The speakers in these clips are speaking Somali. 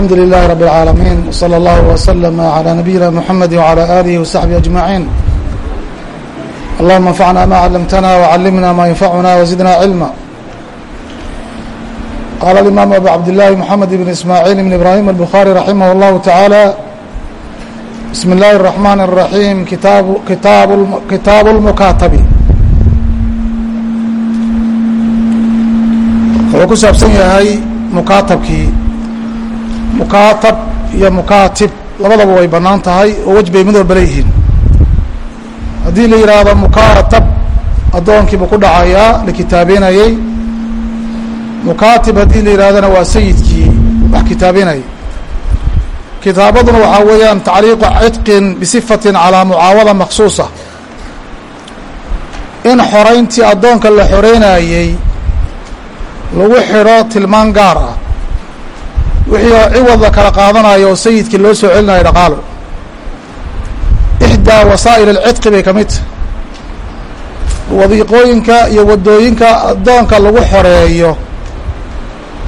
الحمد لله رب العالمين وصلى الله وسلم على نبينا محمد وعلى آله وصحبه أجمعين اللهم انفعنا ما علمتنا وعلمنا ما ينفعنا وزدنا علما قال الإمام أبو عبد الله محمد بن إسماعيل بن إبراهيم البخاري رحمه الله تعالى بسم الله الرحمن الرحيم كتاب كتاب كتاب المكاتب wuxuu ku saabsan yahay mukaatabkii mukaatab iyo mukaatib labadaba way bannaan tahay oo wej bay mid leeyihiin. Haddii la yidhaahdo mukaatab addoonkiibuu ku dhacayaa la kitaabeynayey mukaatib haddii la yidhahdona waa sayidkii wax kitaabenayay kitaabaduna waxaa weeyaan tacliiqu cidqin bisifatin calaa mucaawada maksuusa in xorayntii addoonka la xoreynayey lagu xidho tilmaan gaar ah wixii ciwad la kala qaadanayo oo sayidkii loo soo celinayo dhaqaalo. Ixdaa wasaa'il alcidqi bay ka mid. Tahay wadiiqooyinka iyo waddooyinka addoonka lagu xoreeyo.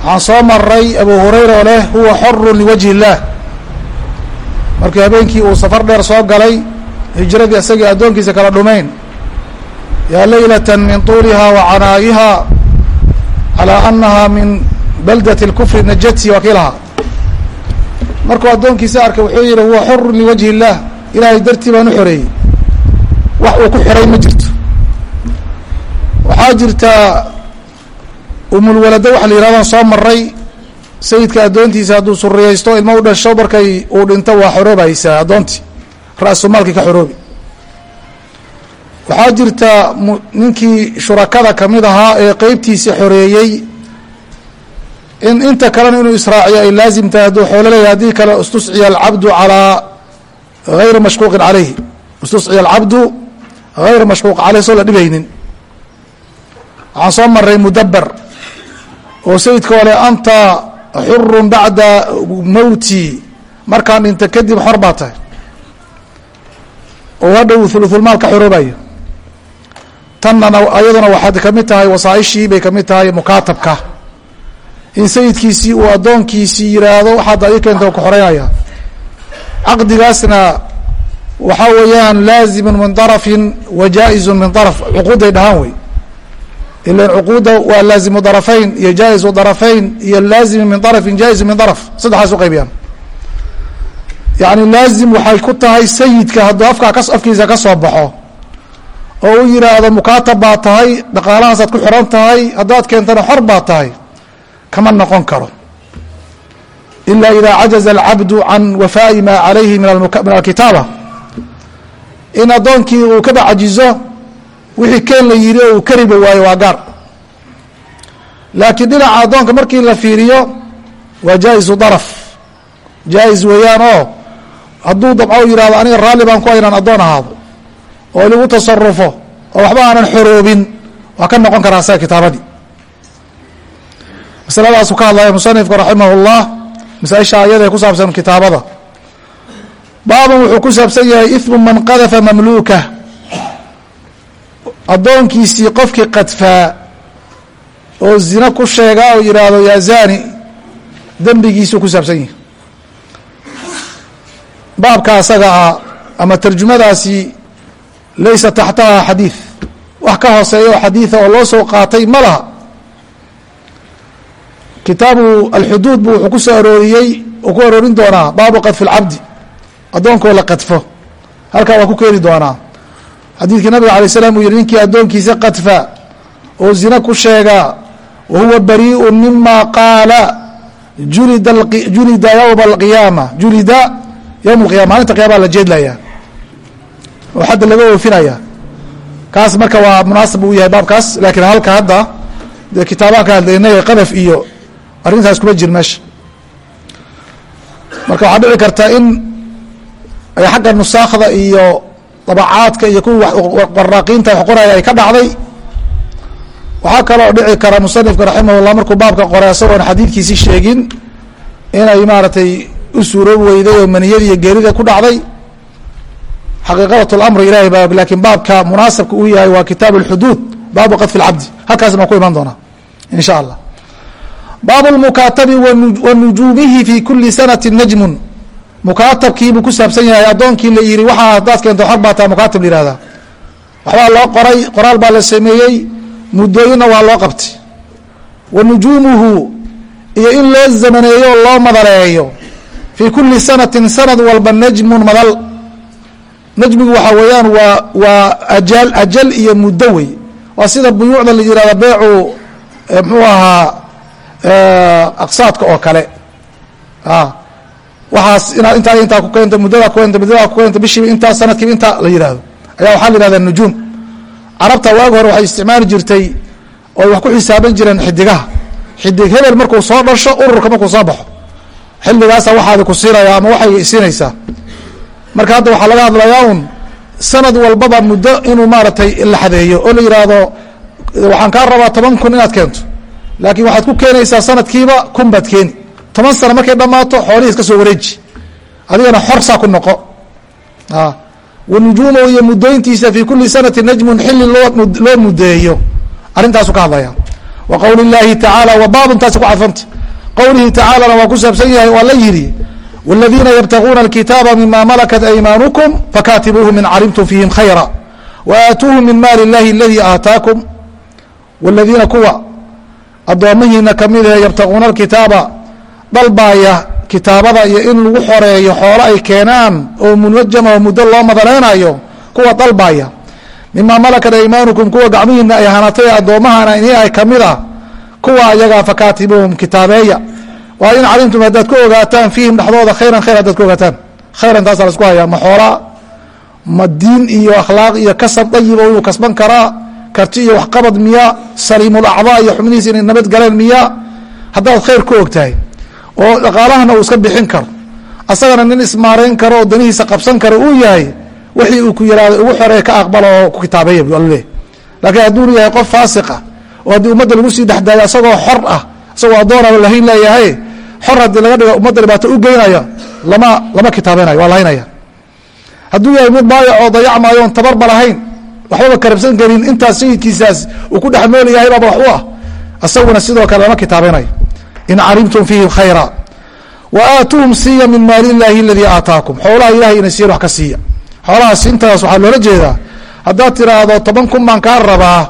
Waxaan soo maray abu hurayra oo leh huwa xorun liwajhi illaah markii habeenkii uu safar dheer soo galay hijradii isagii addoonkiisa kala dhumayn. Yaa leylata min tuuliha wa canaa'iha calى anaha min baldat اlkufri najati waa kii lahaa markuu addoonkiisa arkay wuxuu yihi huwa xor liwajhi اllah ilaahay dartii baan u xoreeyey wax uu ku xiray ma jirto waxaa jirta umulwalado waxa la yihahdan soo maray sayidka addoontiisa hadduu suriyaysto ilmo u dhasho markay uu dhinto waa xoroobaysaa addoontii ra-sumaalkii ka xoroobi waxaa jirta ninkii shurakada ka mid ahaa ee qeybtiisi xoreeyey in inta kalena inuu israaciyo ay laazim tahay hadduu xoolo leeyahay haddii kale istusciya alcabdu calaa gayri mashquuqin caleyhi istusciya alcabdu gayra mashquuq caleyh soo la dhibaynin. Waxaan soo maray mudaber oo sayidka ole anta xurun bacda mowti markaan dhinta kadib xor baa tahay. Oo hadhow thuluthulmaal ka xoroobayo tannana ayaduna waxaad ka mid tahay wasaaishii bay ka mid tahay mukaatabka in sayidkiisii uu addoonkiisii yiraahdo waxaad adi keenta ku xoreynaya. Caqdigaasna waxaa weeyaan laazimun min darafin wa jaa-izun min daraf. Cuquuday dhahaan wey. Ilan cuquudda waa laazimu darafayn iyo jaa-izu darafayn iyo laazimu min darafin jaa-izu min daraf. Saddexaas qaybiyaan yacni laazim waxay ku tahay sayidka hadduu afkaa ka afkiisa ka soo baxo oo u yidhaahdo mukaatab baa tahay dhaqaalahaasaad ku xiran tahay haddaad keentana xor baa tahay kama noqon karo. Ila ida cajaza alcabdu can wafaa'i maa calayhi min alkitaaba. In addoonkii uu kaba cajizo wixii keen la yidhi oo uu kariba waayo waa gaar. Laakiin dhinaca addoonka markii la fiiriyo waa jaa-izu daraf. Jaa-is weeyaan oo hadduu dabco u yihahdo aniga raalli baan ku aynaan addoon ahaado oo lagu tasarufo oo waxba aanan xoroobin waa ka noqon karaa asaga kitaabadii masaladaasu ka hadlaya musanifku raximah اllah masaaisha ayada ee ku saabsan kitaabada. Baaban wuxuu ku saabsan yahay iثmu man qadafa mamluuka. Addoonkiisii qofkii qadfaa oo zina ku sheega oo yidhaahdo yaa zani dembigiisuu ku saabsan yahay. Baabka asaga ah ama tarjumadaasi laysa taxtaha xadiid wax ka hooseeya oo xadiida oo loo soo qaatay ma laha kitaabu alxuduud bu wuxuu ku soo arooriyey uu ku aroorin doonaa baabu qadfi lcabdi addoonkoo la qadfo. Halkaa waa ku keeni doonaa. Xadiidkii nabiga alay slam uu yihi ninkii addoonkiisa qadfa oo zina ku sheegaa wa huwa bariiu mima qaala julida yowma alqiyaama. Julida yowma alqiyama maalinta qiyamaha la jeedlayaa. Oo xadda laga oofinaya kaas marka waa munaasab uu yahay baabkaas laakiin halka hadda dee kitaabahan hadlaynay qadaf iyo arrintaas kuma jir meesha. Marka waxaa dhici karta in ay xagga nusaakhda iyo dabacaadka iyo kuwa waraaqiinta wax qoraya ay ka dhacday. Waxaa kaloo dhici kara musanifka raximahullah markuu baabka qoray isagoon xadiidkiisi sheegin inay maaragtay u suuroob weyday oo maniyada iyo geerida ku dhacday. Xaqiiqadat lamri ilahay baa og baabka munaasabka uu yahay waa kitaab alxuduud baabu qadfi lcabdi halkaasna waan ku iman doonaa in allah baabu lmukaatabi wa nujuumihi fi kuli sanati najmun mukaatabkiibuu ku saabsan yahay addoonkii la yihi waxaa hadaad keento xor baa taa mukaatab la yihahdaa waxbaa loo qoray qoraal baa la sameeyey muddooyinna waa loo qabtay wa nujuumuhu iyo in loo zamaneeyo o loo madaleeyo fii kuli sanatin sanad walba najmun madal najmigu waxaa weeyaan waa waa ajal ajal iyo muddo wey waa sida buyuucda la yihahda beecu mxuu ahaa aqsaadka oo kale. Waxaas inaad intaa intaa ku keento muddadaa ku keento muddadaa ku keento bishiiba intaa sanadkiiba intaa la yihahdo ayaa waxaa la yihahda nujuum. Carabta waagi hore waxay isticmaali jirtay oo wax ku xisaaban jireen xidigaha. Xidig hebel markuu soo dhasho ururka markuu soo baxo. Xilligaasa waxaadi ku siinaya ama waxay siinaysaa. Marka hadda waxaa laga hadlayaa un sanad walbaba muddo inuu maaragtay laxadeeyo oo la yidhaahdo waxaan kaa rabaa toban kun inaad keento laakiin waxaad ku keenaysaa sanadkiiba kun baad keeni toban sano markay dhammaato xoolihii iska soo wareeji adigana xor saa ku noqo wanujuumahu iyo muddooyintiisa fii kuli sanati najmun xilli loo loo mudeeyo arrintaasu ka hadlaya wa qowli اllaahi tacaala wa baabun taasi ku cadfanta qowlihi tacaalana waa ku saabsan yahay waa la yidhi wاladiina ybtaguuna اlkitaaba mima malakat aymaanukum fakatibuuhum in calimtum fiihim khayra waaatuuhum min maali اllahi aladii aataakum wاladiina kuwa addoomihiina ka mid ahe yabtaguuna alkitaaba dalbaaya kitaabada iyo in lagu xoreeyo xoolo ay keenaan oo munajama oo muddo loo madanaynayo kuwa dalbaya mima malakat aymaanukum kuwa gacmihiina ay hanatay addoommahana ini ay ka mid a kuwa ayagaa fakaatibuhum kitaabeeya. Waa in calimtum haddaad ku ogaataan fiihim dhexdooda khayran khayr haddaad ku ogaataan. Khayran taasaa la isku hayaa ma xoolaa ma diin iyo akhlaaq iyo kasab dayiba inuu kasban karaa karti iyo waxqabad miya saliimulacdaa iyo xubnihiisa inay nabad galeen miya haddaad khayr ku ogtahay oo dhaqaalahana uu iska bixin karo. Asagana nin ismaarayn karo oo danihiisa qabsan karo uu yahay wixii uu ku yihahdo ugu xorey ka aqbalo oo ku kitaabeeya bu alaleeyahy laakiin hadduu yahay qof faasiqa oo haddii ummadda lagu sii dhexdaayo asagoo xor ah isagoo addoonaba lahayn leeyahay xor haddii laga dhigo ummadda dhibaato u geynaya lama lama kitaabenayo waa lahaynaya. Hadduu yahay mid maayac oo dayacmaayo on tabarba lahayn waxbaba karabsan karin intaas sayidkiisaas uu ku dhex nool baaba wax u ah. Isaguna sidoo kale lama kitaabenayo in calimtum fiihim khayra wa aatuuhum siiya min maali illaahi aladii aataakum. Xoolaha ilahay ina siiyan wax ka siiya. Xoolahaas intaas waxaa loola jeedaa haddaad tiraahdo toban kun baan kaa rabaa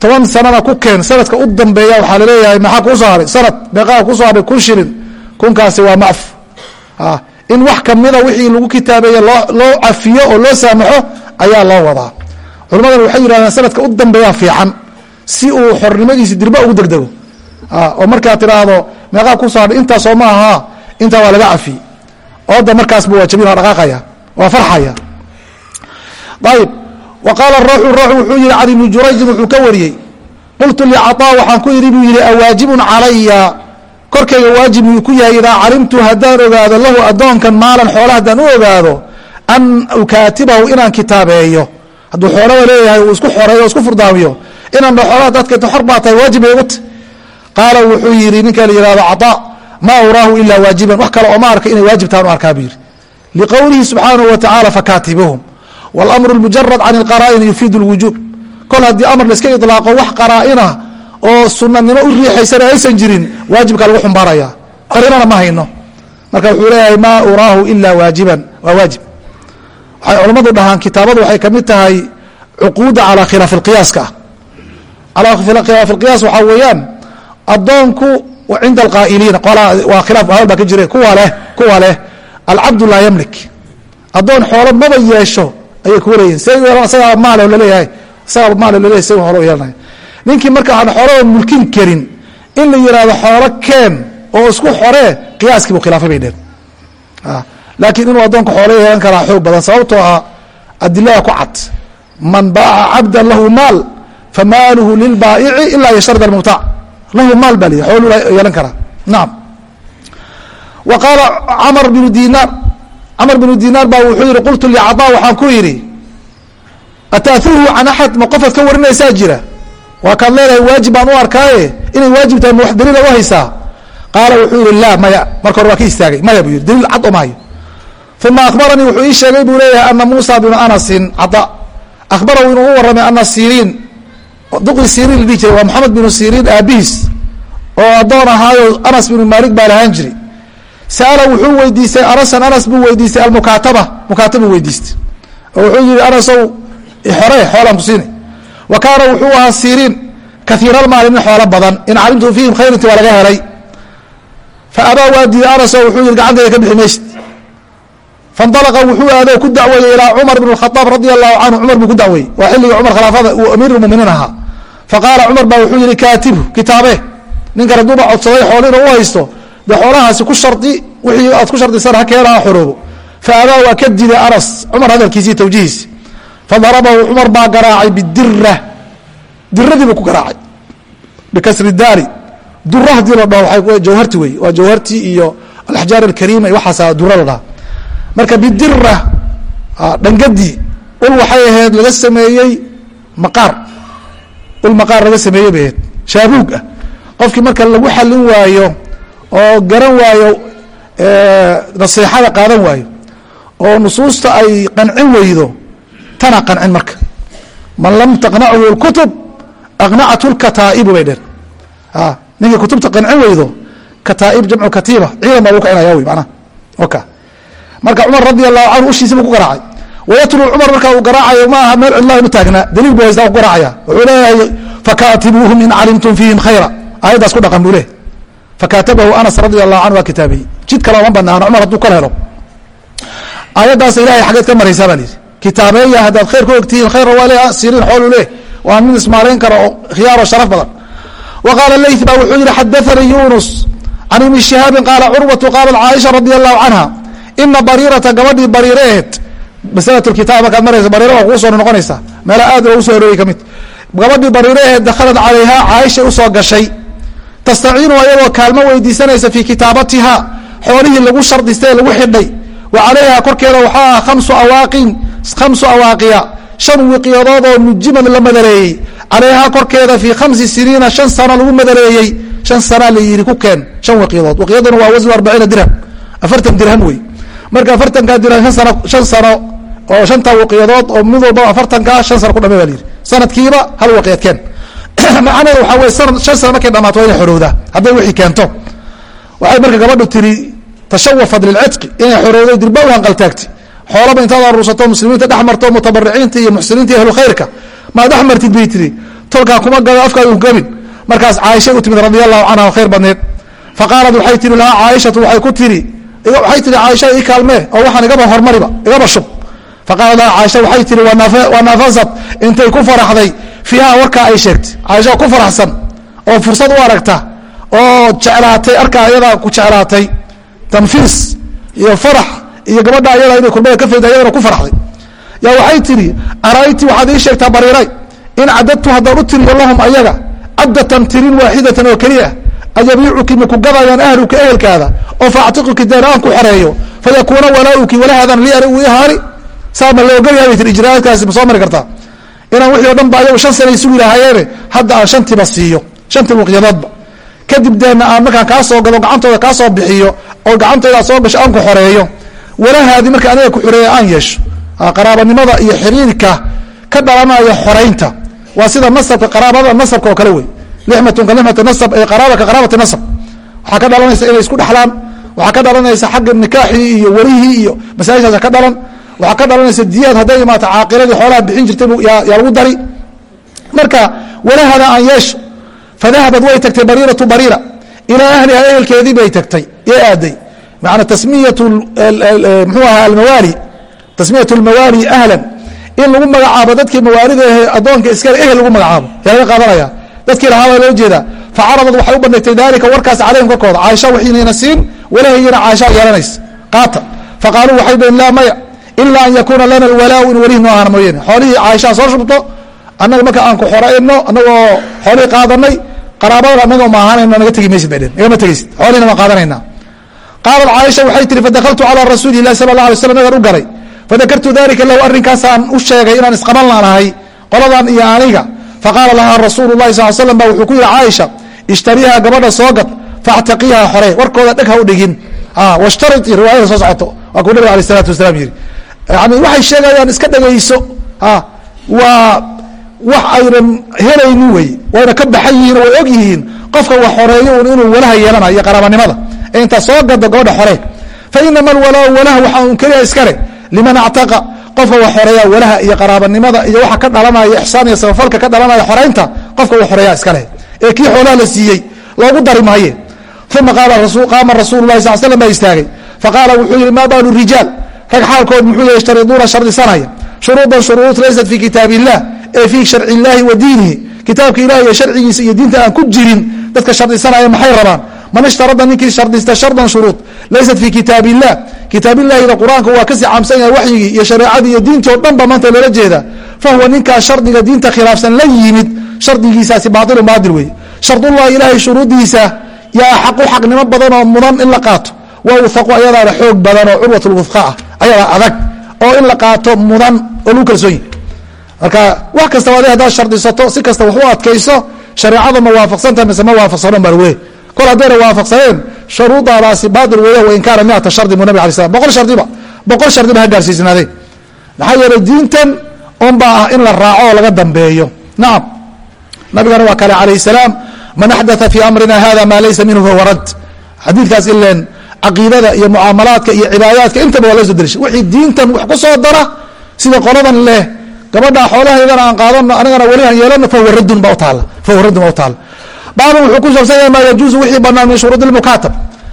toban sanana ku keen sanadka u dambeeya waxaa la leeyahay maxaa kuu soo haray sanad meeqaa ku soo haray kun shilin kunkaasi waa macf. In wax kamida wixii lagu kitaabeeye loo loo cafiyo oo loo saamaxo ayaa loo wadaa culimadan waxay yidhahdeen sanadka u dambeeya fiican. Si uu xornimadiisi dirba ugu degdego. Oo markaad tiraahdo meeqaa ku soo hadhay intaasoo ma aha intaa waa laga cafi. Ooda markaasba waa jabin waa dhaqaaqaya waa farxaya. Ayb wa qaala rauxu rauxu wuxuu yihi cali bni jurayjin wuxuu ka wariyey. Qultu licaطaa waxaan ku yidhi buu yihi awaajibun calaya. Korkayga waajib uu ku yahay idaa calimtu haddaan ogaado lahu addoonkan maalan xoola haddaan u ogaado an ukaatibahu inaan kitaabeeyo hadduu xoolaba leeyahay uu isku xoreeyo o isku furdaamiyo inaan dha xoolaha dadkeeto xor baa tahay waajib bay igu ta qaala wuxuu yihi ninka la yihahdo caطaa maa uraahu ilaa waajiban wax kale oo ma arka inay waajibtaan u arkaa buu yihi liqowlihi subxaanahu wa tacaala fakaatibuhum wاlamru اmujarad can اlqaraa'ini yufiidu اlwujuub kol haddii amar laiska iطlaaqo wax qaraa'ina oo sunanimo u riixaysana aysan jirin waajibka lagu xumbaaraya qarinana ma hayno marka wuxuu leeyahay maa uraahu ila waajiban waa waajib waxay culammadu dhahaan kitaabadu waxay ka mid tahay cuquuda calaa khilaafi اlqiyaaska ah alaa اlqiyaas waxaa weeyaan addoonku cinda alqaa'iliina waa khilaaf hadal baa ka jire kuwa leh kuwa leh alcabdu laa yamlik. Addoon xoolo maba yeesho ayay kuwa leeyihiin se isagaa maal la leeyahay isagaa maal laleyahay se xoolo yeelanaya ninkii marka aan xoolada mulkin karin in la yihahdo xoolo keen oo isku xoree qiyaaskii buu khilaafay bay dheen laakiin inuu addoonka xoolo yeelan karaa xoog badan sababtoo ah adilada ku cad. Man baaca cabdan lahu maal famaaluhu lilbaa'ici ilaa yashtarida almubtaac lahu maal baa lihi xoolu yeelan karaa. Nacam wa qaala camar binu dinaar camar binu dinaar baa wuxuu yihi qultu licaطaa waxaan ku yidhi ataahuhu can axad ma qofaad ka warinaysaa jira? Waa kaad leedahay waajib baan u arkaaye? Inay waajib tahay ma wax daliila u haysaa? Qaala wuxuu yihi laa maya marka hore waa ka istaagay. Maya buu yihi daliil cad o maayo uma akhbaranii wuxuu ii sheegay buu leeyahay ana muusa binu anasin cada akhbarahu inuu u warramay ana siriin. Duqi siriin dhihi jiray waa moxamed binu siriin aabihiis. Oo addoon ahaayo anas binu maalik baa lahaan jiray. Sa'ala wuxuu weydiistay anasan anas buu weydiistay almukaataba mukaataba weydiistay. Oo wuxuu yihi anasow xore xoolaan ku siinay wa kaana wuxuu ahaa siriin kaiiralmaali nin xoolo badan. In calimtu fiihim khayrinti waa laga helay. Fa abaa waa diiday anaso wuxuu yihi gacantayda ka bixi maysid faindalaqa wuxuu aado ku dacweeyey ilaa cumar bn khaaab radia allahu canhu cumar buu ku dacweeyey waa xilligii cumar khilaafada uu amiirmuminiin ahaa faqaala cumar baa wuxuu yihi kaatibhu kitaabe ninkan hadduuba codsaday xoolo u haysto dee xoolahaasi ku shari wixii aad ku shardisana ha keena ha xoroobo fa abaa waa ka diday anas cumar hadalkiisii tawjihiisi fadarabahu cumar baa garaacay bidira diradiibuu ku garaacay bikasri daari dura la dhaho jawharti wey waa jawhartii iyo alaxjaar alkariima iyo waxaasa dura la dhaha marka bidira dhangadii ul waxay ahayd laga sameeyey maqaar. Ul maqaar laga sameeyey bay ahayd. Shaabuug ah. Qofkii marka lagu xallin waayo oo garan waayo nasiixada qaadan waayo oo nusuusta ay qancin weydo tana qancin marka. Man lam taqnachu اkutub aqnacathu اkataa'ibu bay dheen ninkii kutubta qancin weydo kataaib jamcu katiiba ciidan baa lagu kicinaya wy manaa oka marka cumar radi allahu canhu ushiisibu ku garaacay. Wayatlu cumar marka uu garaacayo ma meel cidlahi u taagna. Daliil bu haysta ku garaacaya. Wuxuu leeyahay fakaatibuuhum in calimtum fiihim khayra. Aayaddaas ku dhaqan buu leh fakaatabahu anas radi allahu canhu waa kitaabiyey jid kale oma banaano cumar hadduu kala helo. Aayaddaas ilahay xaggeed ka maraysaa baa lihi kitaabeeya haddaad khayr ku ogtihiin khayra waa le siriin xoolu leh waa nin ismaalayn kara oo khiyaaroo sharaf badan. Wa qaala leyth ba wuxuu yihi xadaanii yunus can ibni shihaabin qaala curwatu qaalat caaisha radi allahu canha ina bariirata gabadhii bariire aheed masalat kitaab markaad maraysa bariira waa kugu soo meela aad loogu soo arooriyey ka gabadhii bariire aheed dakhalad calayhaa caaishay u soo gashay tastaciinu ayadoo kaalmo weydiisanaysa fii kitaabatiha xoolihii lagu shardistay ee lagu xidhay wa calayha korkeeda waxaa ah khamsu awaaqin khamsu awaaqiya shan wiqyadood oo nujimad la madareeyey calayhaa korkeeda fii khamsi siniina shan sano lagu madareeyey shan sanaa la yidhi ku keen shan wiqyadood wiqyaduna waa wasnu arbaciina dirham afartan dirham wey marka afartankaa dirham an sano shan sano oo shanta wiqyadood oo mid walbaba afartankaa shan sano ku dhame ba la yidhi. Sanadkiiba hal wiqyad keen. Macnaheeda waxaa wey sanad shan sano markay dhamaato waa inay xorowdaa hadday wixii keento. Waxay marka gabadhu tiri tashawafat lilcidqi inay xorowday dirba u hanqaltaagti xoolaba intaad aruursato muslimiinta dhex marto mutabariciinta iyo muxsiniinta iyo ahlu maa dhex martid bay tiri tolkaa kuma gado afkaa ugabin markaas caaishay u timid radia allahu canha khayr badneed. Fa waxay tihi lahaa caaishatu waxay ku tihi waxay tihi caaisha ii kaalmee oo waxaan igaba hormariba igaba shub. Fa qaalat laha caaisha waxay tihi wa nafasat intay ku faraxday fiiha warkaa ay sheegtay. Caaisha ku faraxsan oo fursad u aragta oo jeclaatay arkaa ayadaa ku jeclaatay tanfiis iyo farax iyo gabadha ayada inay kurbada ka fayda ayadana ku farxday yaa waxay tihi arayti waxaad ii sheegtaa bariiray in cadadtu haddaan u tiriyo lahum ayaga caddatan tirin waaxidatan oo keliya ayabiicuki maku gadayaan ahluka ehelkaada oo faactiquki deena aan ku xoreeyo fayakuuna walaa-uki walahaadan li uu ihaani saa ma la bay tii ijraa'aadkaasi ma soo mari kartaa inaan wixii o dhan ba ayagu shan sana isugi lahaayeene hadda aan shantiiba siiyo shantii wiqyadoodba kadib deena aan markaan kaa soo gacantooda kaa bixiyo oo gacantooda soo gasho aan ku xoreeyo walahaadii marka aniga ku xoreeya aan yeesho qaraabanimada iyo xiriirka ka dhalanaya xoraynta waa sida nasabka qaraabada nasabka oo kale wey lixmatun ka lixmati nasab ee qaraaba ka qaraabati nasab waxaa ka dhalanaysa inay isku dhexlaan waxaa ka dhalanaysa xagga nikaaxii iyo welihii iyo masaajishaasa ka dhalan waxaa ka dhalanaysa diyaad hadday imaato caaqiladii xoolaha bixin jirtay yaa lagu dari marka walahada aan yeesho fadahabad way tagtay bariiratu bariira ilaa ahliha ehelkeedii bay tagtay ee aaday maana tasmiyatu mxuu ahaa almawaali tasmiyat lmawaali ahlan in lagu magacaabo dadkii mawaalida ahe addoonka iskale ehel lagu magacaabo yaa laga qaadanaya dadkii lahaa baa loo jeedaa. Facaradad waxay u bandhigtay daalika warkaas calayhim korkooda caaisha waxiinayna siin walahayina caaisha yeelanaysa qaata. Faqaaluu waxay dhaheen laa maya ilaa an yakuuna lana alwalaau in welihi noo ahana mooyeene xoolihii caaishaa soo shubto annaga marka aan ku xorayno annagoo xoolihii qaadanay qaraabadana annaga ma ahaanayno naga tegi maysid bay dheen nagama tegaysid xoolihina waan qaadanaynaa. Qaalat caaisha waxay tihi fadakaltu calaa rasuuli illahi sala allah alay slam nagan u galay. Fadakartu dalika lahu arrinkaasaan u sheegay inaan isqaban laanahay qoladan iyo aniga faqaala lahaa rasuulu lahi sal slam ba wuxuu ku yihi caaisha ishtariiha gabadha soo gad faactaqiiha xore warkooda dheg ha u dhigin washtarii riwaayada soo socoto waa kuu nabig alay salatu wasalaam yihi yani waxay sheegayaan iska dhegayso waa wax aynan helaynin wey wayna ka baxan yihiin way og yihiin qofka wax xoreeyo inuu walaha yeelanayo qaraabanimada ee inta soo gado gabadha xore fa inama alwalaa walaha waxaa un keliya iskale liman actaqa qofka wax xoreeya walaha iyo qaraabanimada iyo waxa ka dhalanaya ixsaan iyo samafalka ka dhalanaya xoreynta qofka wax xoreeya iskale ee kii xoolaha la siiyey loogu dari maaye. Uma qaama rasuulu lahi sal slam baa istaagay. Faqaala wuxuu yihi maa baalu rijaal? Rag xaalkood muxuu yashtariduuna shardisanaya shuruudan shuruud laysat fii kitaab illah ee fii sharci illaahi wa diinihi. Kitaabka ilahi iyo sharcigiisa iyo diinta aan ku jirin dadka shardisanaya maxay rabaan man ishtarada ninkii shardista shardan shuruud laysat fii kitaab illah kitaabillaahida qur'aanka waa ka sii caamsan yahay waxyigii iyo shareecadii iyo diintii o dhan ba maanta loola jeeda. Fahuwa ninkaa shardiga diinta khilaafsan la yimid shardigiisaasi baailun baadil wey shardullahi ilaahay shuruuddiisa yaa xaqu xaqnimo badan oo mudan in la qaato. Wa wafaqu ayadaana xoog badan oo curwat lwufqa ah ayadaa adag oo in la qaato mudan oo lagu kalsoon yahy marka wax kastaba adi haddaad shardisato si kasta wax u adkayso shareecada ma waafaqsanta mise ma waafaqsanon baa lagule kol haddayna waafaqsaneen shuruudaadaasi baatil weeya wain kaana miata shardi bu nabig alay slam boqol shardiba boqol shardiba ha gaarsiisnaadeen maxaa yeelay diintan unbaa ah in la raaco oo laga dambeeyo. Nacam nabigana waa kale calayh salaam man axdaa fii amrina hada maa laysa minhu fahuwa rad xadiidkaas ilen caqiidada iyo mucaamalaadka iyo cibaadaadka intaba waa loo soo delishay wixii diintan wax ku soo dara sida qoladan leh gabadha xoolahaydana aan qaadano anigana welihan yeelano fahuwa raddun ba utaala fahuwa raddun ba utaala baabun wuxuu ku saabsan yahay maa yajuusu wixii banaan min shuruudi lmukaatab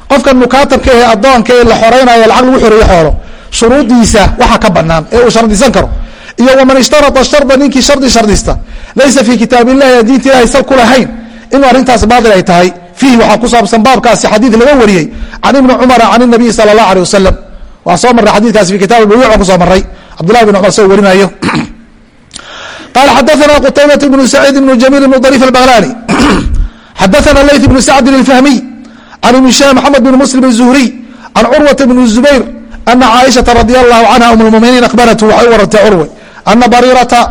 qofkan mukaatabka ee addoonka ee la xoreynayo lacag lagu xoreeyo xoolo shuruudiisa waxa ka banaan ee uu shardisan karo. Iyo waman ishtarata sharda ninkii shardi shardista. Laysa fii kitaab illahi aan diinta ilahay sal ku lahayn arrintaas baatil ay tahay fiihi waxaa ku saabsan baabkaasi xadiid laga wariyey can ibni cumara can inabiyi sala allah aleh wasalam waan soo marray xadiidkaasi fi kitab buyuc aan ku soo marray. Cabdullahi bin cumar soo warinayo. Qala xadaثna qtaybaة bn saciid bn jamiil bn dariif albaghlani xadaana layt bnu sacdin alfahmiy can ibn shaam maxamed bn muslim الzuhriy can curwata bn zubayr ana caaishaa radia allahu canha um lmuminiin ahbaratu waxay u warantay curwe ana bariirata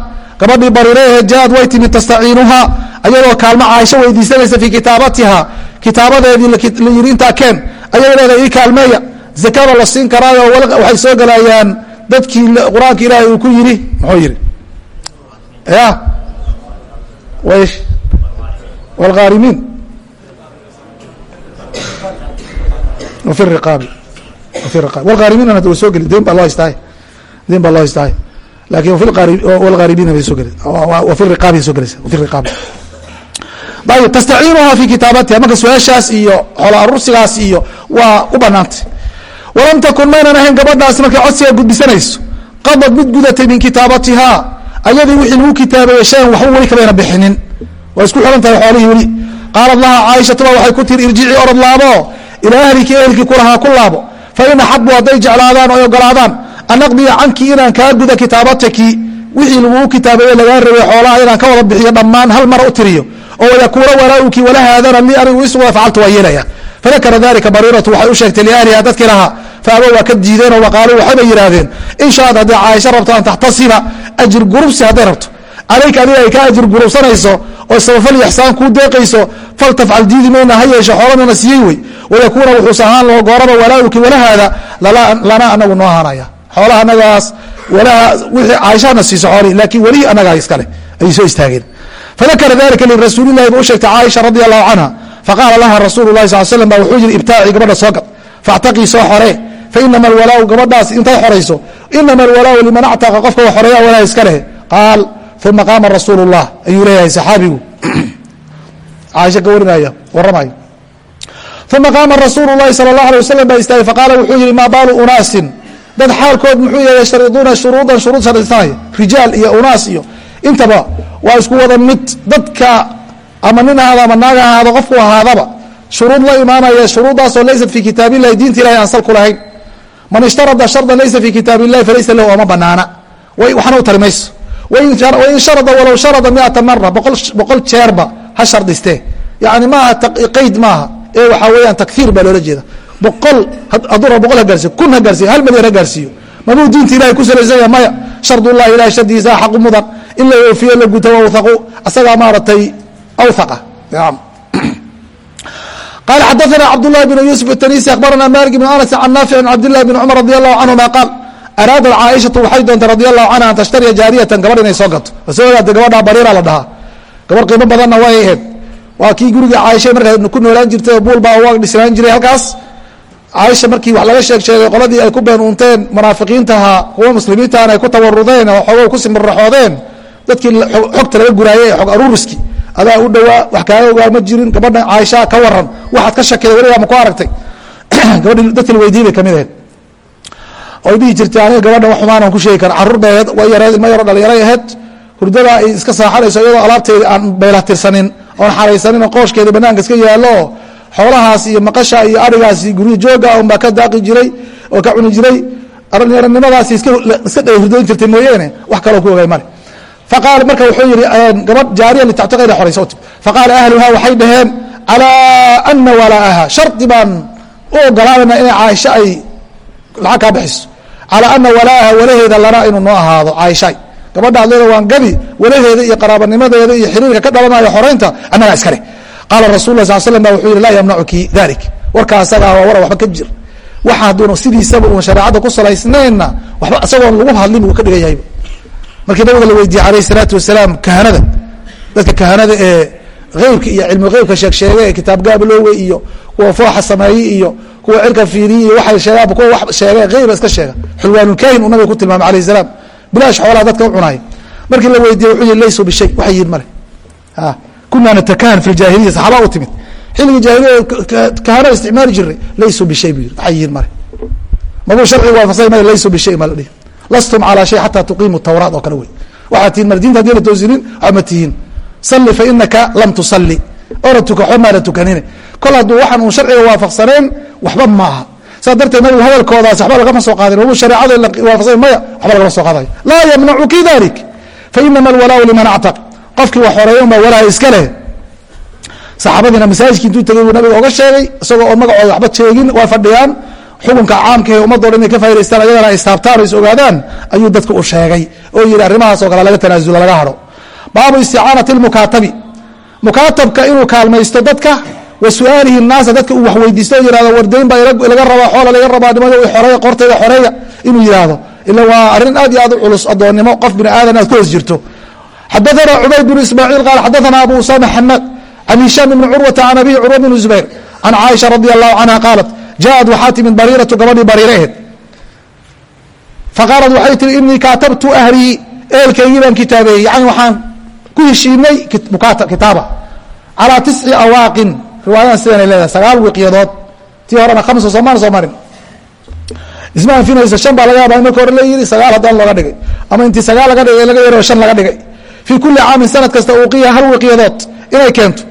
gabadhii bariire ee jaaad way timid tastaciinuhaa ayadoo kaalmo caaisho weydiisanaysa fii kitaabatiha kitaabadeedii layidhi intaa keen ayadoo leeda ii kaalmeeya zakada la siin karaayo waxay soo gelayaan dadkii qur'aanka ilaahay uu ku yidhi muxuu yidhi ya wاlghaarimiin wafi riqaabi wafi riqaabi wlghaarimiin hadda way soo geli den baa loo haystaay den baa loo haystaay laakiin wlghaaribiina bay soo geli wafi riqaabi soo gelaysa wafi riqaabi ayb tastaciinuhaa fi kitaabatiha marka su'aashaas iyo xoolo arursigaas iyo waa u banaantay walam takun maynan ahayn gabadhaas markay codsiga gudbisanayso qadad mid gudatay min kitaabatiha ayadii wixii lagu kitaabeeye shayan waxba weli kabayna bixinin waa isku xihan tahay xoolihii weli qaalat laha caaishatuba waxay ku tiri irjicii orod laabo ilaa ahliki ehelkii kulahaa ku laabo fa in axabu hadday jeclaadaan oy ogolaadaan an aqdiya canki inaan kaa guda kitaabataki wixii laguu kitaabeeye lagaa rabay xoolaha inaan ka wada bixiyo dhammaan hal mar u tiriyo oo wayakuuna walaaukii walahaadana li anigu isuga facaltu waa yeelaya. Fadakara dalika bariiratu waxay u sheegtay liahliha dadkii lahaa faaba waa ka diideenoo waqaaluu waxayba yidhaahdeen in shaad hadday caaisho rabto an taxtasiba ajir gurubsi hadday rabto calayka adiga ay ka ajir gurubsanayso oo sabafal ixsaan kuu deeqayso faltafcal diidi mayna ha yeeshe xoolanana siiyey wey. Wayakuuna wuxuus ahaan loo gooraba walaaukii walahaada lana anagu noo ahaanaya xoolaha anagaas walaha wixii caaishahana siiso xoolihii laakiin welihii annagaa iskale ayay soo istaageen. Fadakara dalika lirasuulilahi ba u sheegtay caaisha radi allahu canha faqaala laha rasuulu lahi sal slam ba wuxuu yihi ibtaacii gabadha soo gad faactaqii soo xoree fainama alwalaau gabadhaas intay xorayso. Inama alwalaau liman actaqa qofka wa xoreeya walaha iska leh. Qaal uma qaama rasuulu llah ayuu leeyahay saxaabigu. Caaisha ka warinaya uma qaama rasuulu lahi sala اllah alay wasalam baa istaagay faqaala wuxuu yihi maa baalu unaasin. Dad xaalkood muxuu yahay yashriduuna shuruudan shuruud shardhisanaya rijaal iyo unaas iyo intaba waa isku wada mid dadka ama nin ahaado ama naag ahaado qofku ahaadaba shuruud la imaanaya shuruuddaasoo laysat fii kitaab illahi diinta ilahi aan sal ku lahayn. Man ishtarada shardan laysa fii kitaab illahi falaysa lahu ooma banaana. Waxna u tari wain sharada walow sharada miata mara boqol jeerba ha shardistee yani maaha qeyd maaha ee waxaa weeyaan takhiir baa loola jeeda boqol hadduu rabo boqol ha gaarsiyo kun ha gaarsiyo hal milyan ha gaarsiiyo mamuu diinta ilahay ku salaysan yaha maya shardullahi ilahay shardigiisa xaqu mudan in la oofiyo la guto wawthaqu asagaa maaratay awthaqa qala xadaثna cabdالlahi بn yuسف التنيسي akhbarana malik بn aنس can naafic can cabd لlah بn cmr radي الlahu canهuma qaal araadad caaishatu waxay doontay radi allahu canha an tashtariya jaariyatan gabadh inay soo gato. Soo ogaatay gabadha bariira la dhahaa. Gabadh qiimo badanna way ahayd. Waa kii guriga caaisha markaa ku noolaan jirtay buul baa uga dhisnaan jiray halkaas. Caaisha markii wax laga sheeg sheegay qoladii ay ku been uunteen munaafiqiintaha kuwa muslimiintahan ay ku tawarudeen oo xoogo ku simirraxoodeen dadkii xogta laga guraayey xog aruuriski. Adaa u dhowaa wax kaaga ogaa ma jirin gabadha caaisha ka waran waxaad ka shakiday weligaa ma ku aragtay. Gabadhi dadki la weydiiyey bay ka mid ahayd oy dhihi jirtay aniga gabadha wax xumaanaan ku sheegi kara carruur bay aheed way yareed ilma yaro dhalinyaray aheyd hurdada ay iska saaxanayso iyadoo alaabteeda aan beelatirsanin oon xaraysanin oo qooskeeda banaanka iska yaallo. Xoolahaas iyo maqasha iyo arigaas guryo jooga un baa ka daaqi jiray oo ka cuni jiray. Arinimadaas iska hurdooyn jirtay mooyeene wax kaloo ku ogay male. Faqaal marka wuxuu yihi gabadh jaariya litactiqayda xoraysa u timi faqaala ahluhaa waxay dhaheen calaa ana walaaha shardi baan u ogolaanayna inay caaisha ay lacag kaa bixiso calaa ana walaaha walaheeda lana inuu noo ahaado caaishay gabadha ad leeda waan gabi walaheeda iyo qaraabanimadeeda iyo xiriirka ka dhalanayo xoraynta annagaa iskale qaala rasul la sal slam ba wuxuu yihi laa yamnacuki dalik warka asagaa waa war waxba ka jir. Waxa sidiisaba uun shareecadda ku salaysnaynna waxba isagoon lagu hadlin uu ka dhigan yahayba markii nabiga la weydiiyey alayh isalaatu wasalaam kahanada dadka kahanada ee eybka iyo cilmi eybka sheeg ee kitaab gaabloowe iyo kuwa fooxa sameeye iyo kuwa cirka fiiriye iyo waay sheegaan kuwa wax sheege eyba iska sheega xulwaanulkahin uu nabiga ku tilmaamay alayh salaam. Bilaash xoolaha dadka u cunaaya markii la weydiiyey wuxuu yihi laysuu bishay waxay yihiin male kunaa natakahan fi ljahiliya saxaaba u timid. Xilligii jaahiliya kahana isticmaali jiray laysuu bishay bu yiri waxay yihiin male mabuu sharciga waafaqsay male laysuu bishay ma la lastum calaa shay xataa tuqiimu tawraat oo kale wey. Waxaad tihin mar diinta haddii la toosinin waxba ma tihiin. Salli fa inaka lam tusalli oona tuka waxba maana tukanine. Kol hadduu waxaan uun sharciga waafaqsanayn waxba ma aha saa darteed nabigu hadalkoodaas waxba lagama soo qaadin. Wabuu shareecada waafaqsanayn maya waxba lagama soo qaadayo laa yamnacuki dalik. Fa inama alwalaau liman actaq. Qofkii wax horeeyan baa walaaha iska leh. Saxaabadiina masaajidkii intuu tegay buu nabiga oga sheegay isagoo oo magacooda waxba sheegin waa fadhiyaan. Xukunka caamka ee ummaddo dhan inay ka faa'idaystaan ayadana ay istaabtaan o is ogaadaan ayuu dadka u sheegay. Oo yihi arrimahaas oo kale laga tanaasulo laga hadho baabu isticaanati lmukaatabi mukaatabka inuu kaalmaysto dadka wa su'aalihi naasa dadka uu waxweydiisto yihahdo wardayn baa laga rabaa xoola laga rabaa nimada oreeya qortayda xoreeya inuu yihahdo ila waa arrin aad iyo aad u culus addoonnimo qof bini aadan aad ku hoos jirto. Xadaanaa cubayd bnu ismaaciil qaal xadaanaa abu usaama xamaad can hishaam ibni curwata can abihi curwa bnu zubayr can caaisha radi allahu canha qaalat jaaad waxaa timid bariiratu gabadhii bariire aheyd faqaalad waxay tihi inii kaatabtu ahlii ehelkaygii baan kitaabeeyey yani waxaan ku heshiinay kitaaba. Calىa tisci awaaqin riwaayadan sidanay leedahay sagaal wiqyadood tii horena khamsa soomaan soo marin. Isma anfinayso shan baa laga yaaba in marka hore leeyihi sagaal haddaan looga dhigay. Ama intii sagaal laga dhigay laga yaro shan laga dhigay. Fii kuli caamin sanad kasta uqiya hal wiqyadood inay keento.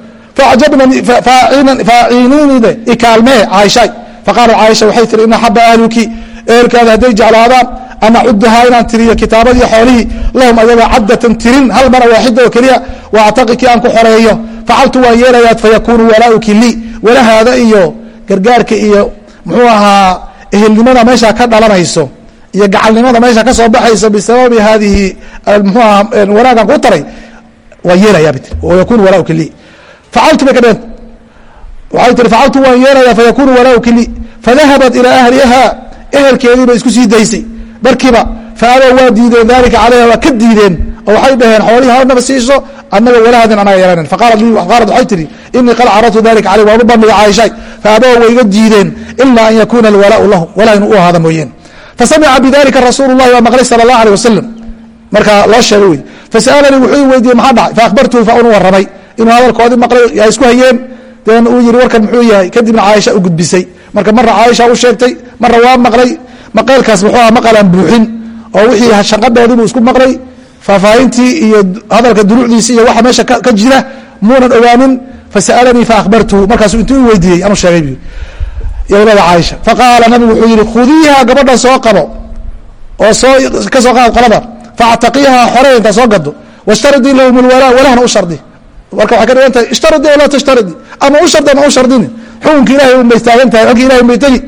Faaciiniinide ikaalmee caaishaay faqaalat caaisha waxay tihi ina xaba ahluki ehelkaada hadday jeclaadaan an acudahaa inaan tiriyo kitaabadii xoolihii lahum ayaga cadatan tirin hal mara waaxida oo keliya wa actaqikii aan ku xoreeyo facaltu waan yeelayaa fayakunu walauki lii walahaada iyo gargaarka iyo muxuu ahaa ehelnimada meesha ka dhalanayso iyo gacalnimada meesha ka soo baxayso bisababi hadihi mxuu aha wanaagan ku taray waan yeelayaa wayakunu walauki lii facaltu bay ka dheen waxay tihi facaltu waan yeelayaa fayakunu walauki lii fadahabat ilaa ahliha ehelkeedii bay isku sii daysay darkiiba faabow waa diideen dalika calayha waa ka diideen oo waxay dhaheen xoolihii halnaba siiso annaga walahaadin anaga yeelanan faqaalat waxay tihi inii qad caradtu dalika caleyh waan u bandhigay caaishay faabow way iga diideen ilaa an yakuna alwalaau lahu walaa inuu u ahaada mooyeen. Fasamica bidalika rasuulu llahi waa maqlay sala allah alيh wasalam markaa loo sheegay wey fasa'alanii wuxuu weydiiyey maxaa dhacay? Faahbartuhu fa unu warramay. Inuu hadalkoodii maqlay yaa isku hayeen? Deen uu yihi warkan muxuu yahay? Kadibna caaisha u gudbisay. Marka marra caaisha u sheegtay marra waa maqlay maqeelkaas muxuu aha maqalaan buuxin oo wixii shanqadheedii buu isku maqlay faahfaahintii iyo hadalka duruucdiisi iyo waxa meesha ka jira muunan ogaanin fasa'alanii faahbartuhu markaasu intuu i weydiiyey anu sheegay ylada caaisha. Faqaala nabigu wuxuu yihi khudiiha gabadha soo qabo oo soo ka soo qaad qolada faactaqiiha xorey intaa soo gado washtaridii lahum lwalaa walahna u shardi. Marka waxay ka dhigan tahay ishtaridi o laa tashtaridi ama u shardi ama u shardini xukunka ilahay un bay taagan tahay xogki ilahay un bay tegi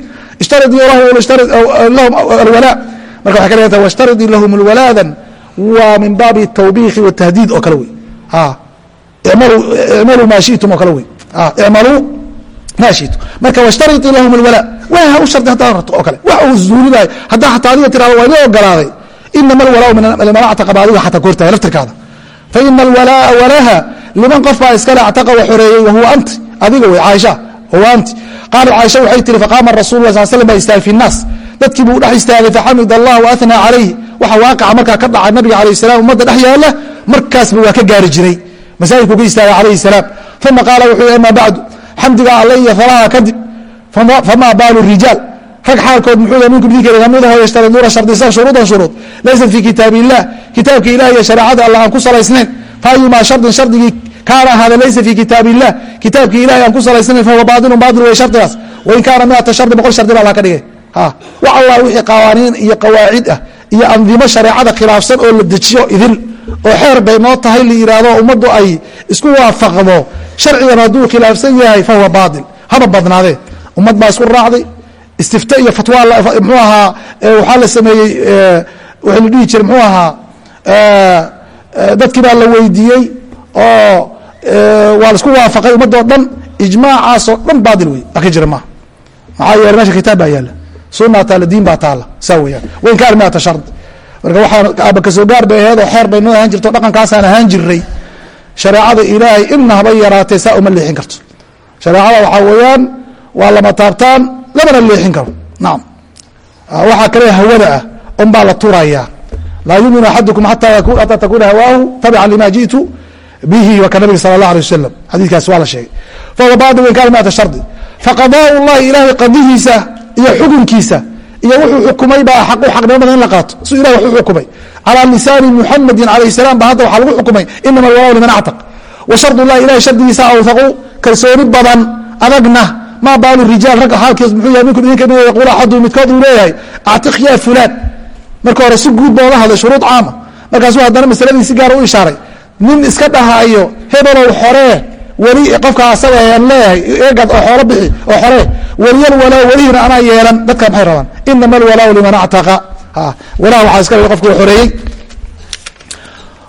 alwalaa marka waxay ka dhigan tahay washtaridii lahum lwalaadan waa min baabi tawbiikhi watahdiid oo kale wey icmaluu maa shitum oo kale wey icmaluu maa shitu marka washtariطii lahum اlwalaa waa ha u shardi haddaad rabto oo kale wax uu zuulinayo haddaa xataa adiga tirahdo waa ina ogolaaday inama alwalaau liman actaqa adiga xataa kortahay laftirkaada faina alwalaa'a walaha liman qof baa iskale actaqa wa xoreeyey wahuwa anti adiga wey caaisha wahuwa anti qaalat caaisha waxay tihi faqaama rasul lah sal slam baa istaagay fi nnaas dadkii buu dhex istaagay faxamid allah waathnaa calayh waxa waaqaca markaa ka dhaca nabiga alayh salam ummadda dhex yaalla markaasba waa ka gaari jiray. Masaajidkuu ka istaagay calayhi salaam. Uma qaala wuxuu ama bacdu xamdiga alle iyo falaha kadib famaa baalu rijaal? Rag xaalkood muxuu minkum idinkeeda ka mid aho yashtariduuna shardisan shuruudan shuruud laysat fii kitaab illah kitaabka ilah iyo shareecada alla aan ku salaysnayn. Faayumaa shardin shardigii kaana ahaada laysa fii kitaab illah kitaabkii ilahay aan ku salaysnayn fahuwa baailun baail wey shardigaas. Wain kaana miata shardi boqol shardi baa la ka dhigay. Wax allah wixii qawaaniin iyo qawaacid ah iyo andimo shareecada khilaafsan oo la dejiyo idil oo xeer bay noo tahay la yidhaahdo ummaddu ay isku waafaqdo. Sharcigan hadduu khilaafsan yahay fahuwa baail haba badnaadee ummad baa isku raacday. Istifta iyo fatwa mxuu ahaa waxaa la sameeyey waxa la dhihi jiray mxuu ahaa dadkii baa la weydiiyey oo waa la isku waafaqay ummadoo dhan ijmaacaasoo dhan baail wey laki jira maaha maxaa yeele meesha kitaab baa yaalla sunaa taala diin baa taala saa weyaan wain kaana miata shard. Marka waxaa aba ka soo gaar bay aheed oo xeer bay noo ahaan jirto dhaqankaasaan ahaan jiray shareecada ilaahay ina haba yaraatee saa uma leexin karto. Shareecada waxaa weeyaan waa lama taabtaan lamana leexin karo. Naam. Waxaa kale hawada ah un baa la turaya laa yuminu axadukum xataa takuna hawaahu tabican lima jiئtu bihi waa ka nabiga sala allah alay wasalam xadiidkaas waa la sheegay. Fahuwa batilun kana mata shardi faqadaau llahi ilaahay qadihiisa iyo xukunkiisa iyo wuxuu xukumay baa xaqu xaqnimo badan in la qaato. Siduu ilahi wax u xukumay. Calaa lisaani muxamedin calayh salaam ba hadda waxaa lagu xukumay inama alwalaa liman actaq. Wa shardu llahi ilahay shardigiisa awhaqu kalsooni badan. Adagna maa baalu rijaal ragga xaalkiis muxuu yahay minkum idinka mida yaquul axadu midkood uu leeyahay actiq yaa fulaan. Marka hore si guud boola hadlay shuruud caama. Markaasuu haddana masaladii si gaara u ishaaray nin iska dhahaayo hebelow xoree weli qofka asaga aan leeyahay eegad oo xoolo bixi oo xoree weliyal walaa welihina anaa yeelan dadka maxay rabaan? Inama alwalaau liman actaqa. Walaha waxaa iska le qofka xoreeyey.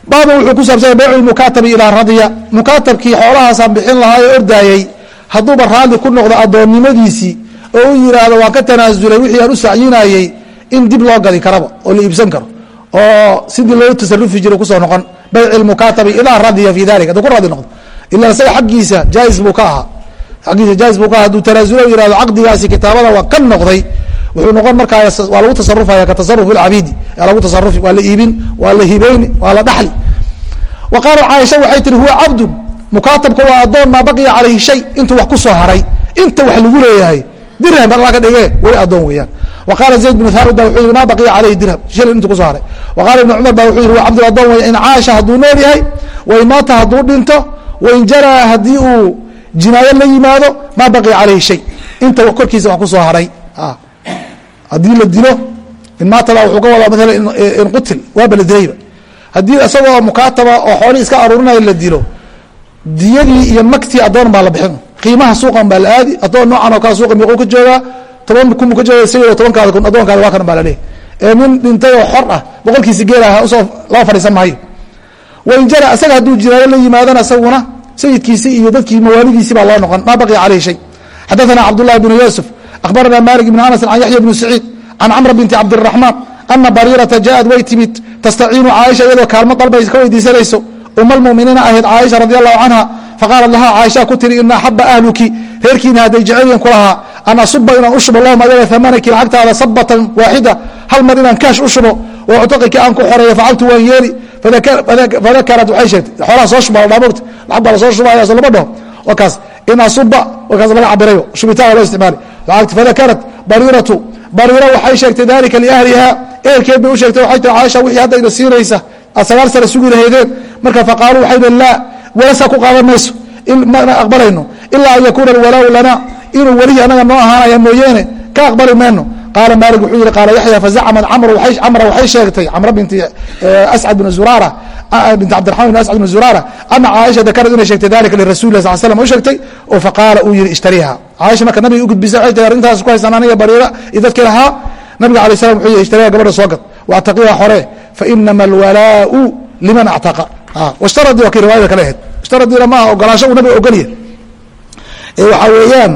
Baaba wuxuu ku saabsanya baycu mukaatabi idaa radiya. Mukaatabkii xoolahaasaan bixin lahaa ee ordaayey hadduuba raalli ku noqdo addoonnimadiisii oo u yidhaahdo waan ka tanaasulay wixii aan u sacyinayey in dib loo gadi karaba oo la iibsan karo oo sidii loo tasarufi jiray ku soo noqon bayci mukaatabi idaa radiya fi dalik. Hadduu ku radi noqdo. Ila isaga aggiisa jaais buu ka ahaa. Aggiisa jaais buu ka aha haduu tanaasulo yihahdo caqdigaasi kitaabada waa ka noqday wuxuu noqon markaa waa lagu tasarufaya ka tasaruf اlcabiidi yaa lagu tasarufi waa la iibin waa la hibeyni waa la dhaxli. Wa qaala caaisha waxay tihi huwa cabdun. Mukaatabka waa adoon maa baqiya calayhi shay. Intuu wax ku soo haray inta wax lagu leeyahay. Dirham baa laga dhige weli adoon weeyaan wa qaala zayd bnu haabit ba wuxuu yihi maa baqiya calayhi dirham shilin intuu ku soo haray qaala ibnu cumar ba wuxuu yihi wa cabdul adoon weya in caasha hadduu nool yahay wain maata hadduu dhinto wain jaraa haddii uu jinaayo la yimaado maa baqiya calayhi shay inta korkiisa wax ku soo haray haddii la dilo in maatada wuxuu ka wadaa maala in qutil waaba la dilayba haddii isagoo mukaataba oo xoolihii iska aruurinaya la dilo diyadii iyo maktii adoon baa la bixin qiimaha suuqan baa la aadi adoon noocan oo kale suuqa miiquu ka joogaa toban kun ka jooga tobankaada kun adoonkaada waa kan baa la leehay ee nin dhintay oo xor ah boqolkiisi geelaha u soo loo fadhiisan maayo wain jara isaga hadduu jinaayo la yimaadana isaguna sayidkiisii iyo dadkii mawaalidiisii baa loo noqon maa baqiya calayhi shay. Xadaثana cabdullahi bnu yuusuf akhbarana malik bn anas can yaxya bni saciid can camra binti cabdiraxmaan ana bariirata jaaءad way timid tastaciinu caaisha iyadoo kaalmo dalbay ka weydiisanayso. Uma almuminiina ahayd caaisha radi allahu canha faqaalat lahaa caaisha ku tiri ina axaba ahluki. Reerkiina hadday jecelyiin ku lahaa an asuba inaan u shubo lahum ayaga amanaki lacagtaada sabatan waaxida hal mar inaan kaash u shubo oo cutaqika aan ku xoreeyo facaltu waan yeeli fadakarat waxay sheegtay xoolaha soo shuba dhaamogta lacag baa la soo shubaya so lama dhaho wakaas in asuba wakaas laga cabirayo shubitaan loo isticmaali lacagti fadakarat bariiratu bariira waxay sheegtay dalika liahliha ehelkeed bay u sheegtay waxay tii caaisha wixii hadda ina siinaysa aad sagaal sane sugi lahaydeen marka faqaaluu waxay dhn laa walasaa ku qaadan mayso mana aqbalayno ilaa an yakuuna alwalaau lana inuu welihi anaga noo ahaanaya mooyeene ka aqbali mayno. Qaala maalik wuxuu yihi qaala yaxya fazacmad camra waxay sheegtay camra binti ascad bn zurara binti cabdiraxman bin ascad bn zurara ana caaisha dakarad inay sheegtay dalika lirasuli lah sal slam u sheegtay oo faqaala uu yihi ishtariha caaisha marka nabiga u gudbisay waxay tahay arrintaas ku haysan aniga bariira iyo dadkii lahaa? Nabiga alay slam wuxuu yihi ishtariha gabadha soo gad waataqiha hore fainama alwalaau liman actaqa. Washtaradii waa kii riwaayada kale ahayd. Ishtaradiina maaha ogolaansho uu nabiga ogolya waxaa weeyaan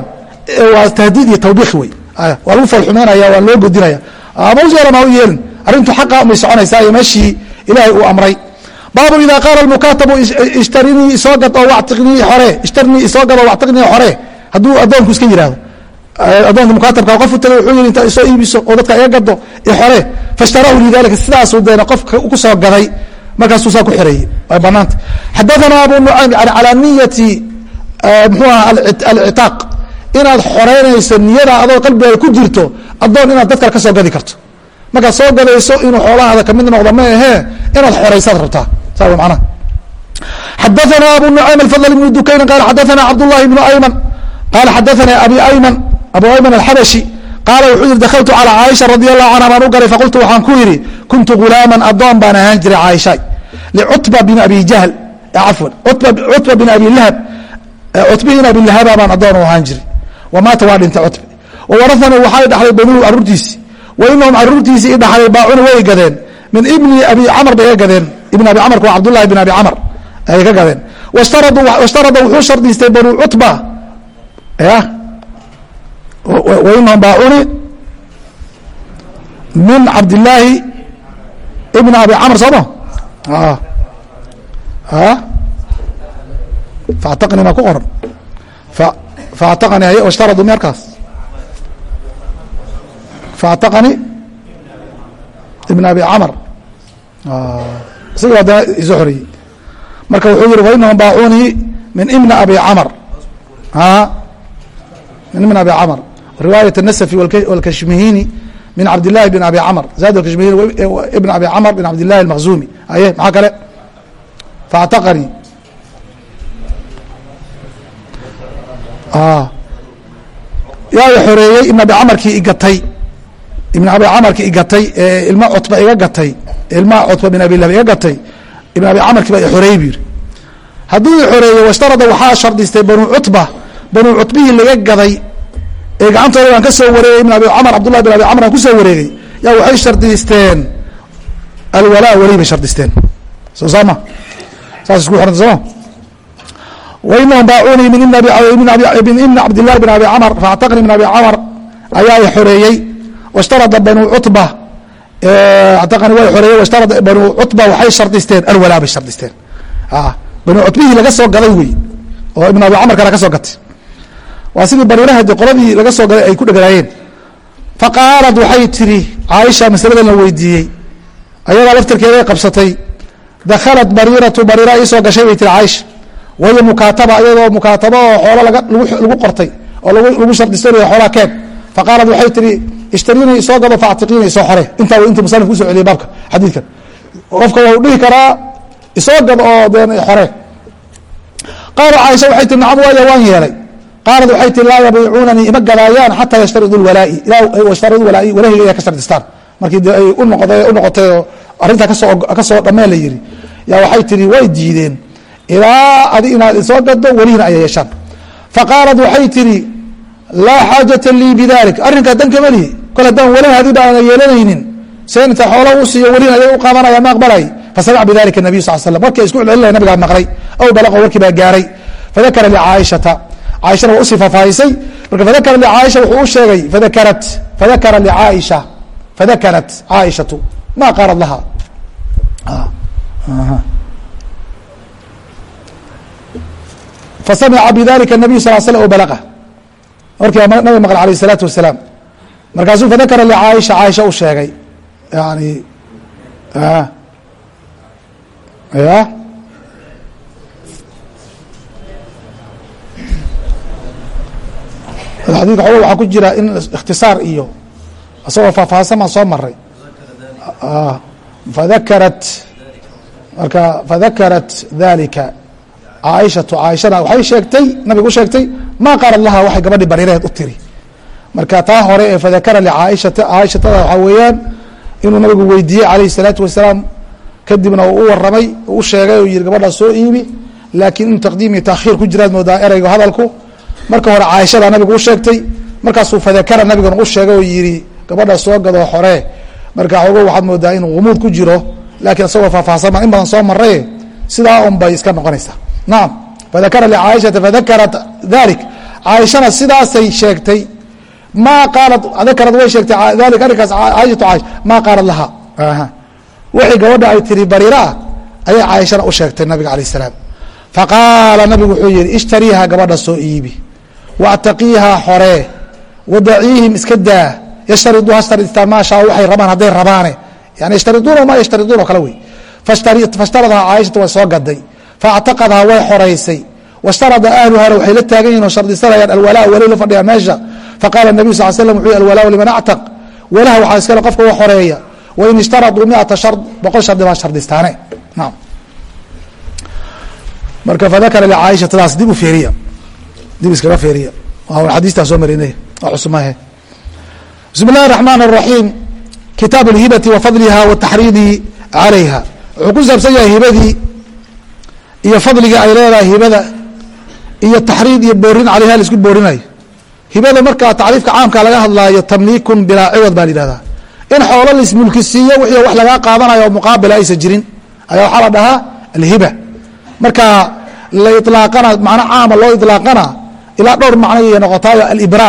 waa tahdiid iyo tawbiik wey waa lagu falxumeynaya waa loo godinaya ma u yeelan ma u yeelin? Arrintu xaqa umay soconaysaa iyo meeshii ilaahay uu amray. Baabu ida qaala mukatabu ishtarinii isoo gad oo wactiqnii xore ishtarinii isoo gad oo wactiqnii xore. Hadduu addoonku iska yihahdo addoonka mukatabka qof u wuxuu yihi intaa isoo iibiso oo dadka iga gado ixore fashtarahu lidalika sidaasuu deena qofka ku gaday markaasuu saa ku xoreeyey way banaanta xadathana abu nucaym yani calaa niyati mxuu aha alcitaaq inaad xoreynayso niyada adoo qalbigaada ku jirto adoon inaad dadkale ka soo gadi karto. Markaad soo gadayso inuu xoolahaada ka mid noqdo ma ahee inaad xoreysaad rabtaa. Saas wa manaa xadaana abu nucaym alfadl ibn dukayn qaala xadaana cabdullahi ibnu ayman. Qaala xadaana abi ayman abu ayman alxabashi qaala wuxuu yihi dakaltu calaa caaisha radi allahu canha baan u galay faqultu waxaan ku yidhi kuntu gulaaman adoon baan ahaan jiray caaisha licutba bin abi jahl cafwan cutba bin abi lahab cutbi bin abi lahaba baan adoon u ahaan jiray wamaata waa dhintay cutbi wawarahani waxay dhaxlay banuhu caruurtiisi wa inahum caruurtiisii i dhaxlay baacuna way gadeen min ibni abi camr bay ga gadeen ibn abi camrka waa cabdullahi bin abi camr ay ka gadeen washtarada wuxuu shardiistay banu cutba ya wainahum baacuni min cabdillaahi ibn abi camr sooma faactaqni maa ku qoran faactaqani hay washtaradu meerkaas faactaqani ibn abi camr isaga haddana isoo xoreeyey marka wuxuu yihi wainahum baacuni min ibna abi camr min ibn abi camr riwaayat النسفي والkashmihini min cabd الlahi بn abi camr zad kashmihini ibn abi camr bin cabd الlahi الmakzumi aye maxaa kale faاctaqanii yaa i xoreeyey ibn abi camarkii igatay ibn abi camarkii igatay ee ilma cutba iga gatay. Ilma cutba bin abi lahab iga gatay. Ibn abi camarkii baa i xoreeyey bu yihi hadduu i washtarada waxaa shardistay banu cutba. Banu cutbihii laga gaday. Ee gacantooda baan ka wareegay ibn abi camr cabdullahi bin abi camr aan ku soo wareegay. Yaa waxay shardiisteen alwalaa weli bay soo saama? Saas isku xiranta sooma wainahum baacunii min ibn ibn cabdillahi bin abi camr faactaqni min abi camr ayaa i xoreeyey washtarada banu cutba actaqani way xoreeyey washtarada banu cutba waxay shardisteen alwalaa bay shardisteen banu cutbihii laga soo gaday wey oo ibn abi camr kale ka soo gatay waa sidii bariiraha de qoladii laga soo galay ay ku dheganaayeen faqaalad waxay tiri caaisha masaladan la weydiiyey ayadaa laftarkeeday qabsatay dakhalat bariiratu bariira ii soo gashay bay tiri caaisha wahiyo mukaataba iyadoo mukaataba oo xoolo lagu qortay oo lagu shardistonaya xoolaa keen. Faqaalad waxay tihi ishtarinii isoo gado faactiqiini isoo xore. Intaa w intuu musanif ku soo celiyay baabka xadiidkan. Qofka waa u dhihi karaa isoo gado oo deen xore. Qaala caaisha waxay tihi nacam waaya waan yeelay. Qaalad waxay tii laa yabiicunanii ima gadaayaan xataa yashtaridu walaai yashtaridu walaa'i walahayga inay ka shardistaan. Markii de ay unoqda u noqotay oo arrintaa ka soo ka soo dhammeen la yihi yaa waxay tihi way diideen ilaa adi inaad isoo gado welihina aya yeeshaan. Faqaalad waxay tihi laa xaajata lii bidalik. Arrinkaa dan kama lihi. Kol haddaan walahaadii ba aana yeelanaynin seen inta xoola u siiyo qaadanaya ma aqbalay? Fasamica bidalika nabiy sal slam warkii isku celcelinaya nabigaa maqlay. Aw balaqo warkii baa gaaray. Fadakara licaaishata caaishana waa u sii faafaahisay marka fadakara licaaisha wuxuu u sheegay fadakarat fadakara licaaisha fadakarat caaishatu ma qaalad laha fasamica bidalika nabiy sal slam o balaqa markii nabi maql alayh الsalaatu wasalaam markaasuu fadakara licaaisha caaisha u sheegay yani ya xadidka xoga waxaa ku jira in ikhtisaar iyo isagoo faahfaahsan baan soo maray fadakarat marka fadakarat dalika caaishatu caaishana waxay sheegtay nabigu sheegtay maa qaalad laha waxay gabadhii bariireed u tiri. Marka taa hore ee fadakara licaaishata caaishatada waxaa weeyaan inuu nabigu weydiiyey calayhi الsalaatu wasalaam kadibna uu u waramay u sheegay oo yihi gabadhaa soo iibi laakiin inuu taqdiim iyo taakhiir ku jiraad moodaa ereyga hadalku. Marka hore caaishada nabigu u sheegtay markaasuu fadakara nabigana u sheegay oo yihi gabadha soo gadoo xore. Marka ogo waxaad moodaa inuu gumuud ku jiro laakiin isagoo faahfaahsan baan in badan soo maray sidaa un bay iska noqonaysaa nacam fadakara lcaaishata fadakarat dalik caaishana sidaasay sheegtay maa qaalat dakarad way sheegtay dalika arrinkaas caaishatu caaisha maa qaalat laha. Wixii gabadha ay tiri bariira ayay caaishana u sheegtay nabiga alayh salaam. Faqaala nabigu wuxuu yihi ishtariiha gabadha soo iibi waataqiiha xoree wadaciihim iska daa yashtaridu hashtaristaan maashaa waxay rabaan hadday rabaane. Yani yashtariduuna ma yashtariduun kale wey. Fashtaradhaa caaishatu way soo gaday faactaqadhaa way xoraysay washtarada ahluhana waxay la taagan yihin oo shardisanayaan alwalaa wali la fadhiyaa meesha faqala nabiyu sal slam wuxuu alwalaa liman actaq walaha waxaa iskale qofka wa xoreeya wain ishtaraduu miata shard boqol shardi baa shardistaane naam marka fadakara lcaaishatadas dib u feeriya dib iskaga feeriya xadiistaa soo marinay cusmahe bismi اllahi الرaحman الرaحيim kitaab اlhibati wa fadliha wa taxriidi calayha wuxuu ku saabsan yahay hibadii iyo fadliga ay leedahay hibada. Iyo taxriid iyo boorin calayha la isku boorinayo. Hibada markaa tacriifka caamka laga hadlaayo tamliikun bilaa ciwad baa la yihahdaa in xoolo laismulki siiyo wixii wax lagaa qaadanayo oo muqaabila aysan jirin ayaa waxaa la dhahaa alhiba. Marka la ilaaqana macno caama loo ilaaqana ilaa dhowr macnoy noqotaayo alibra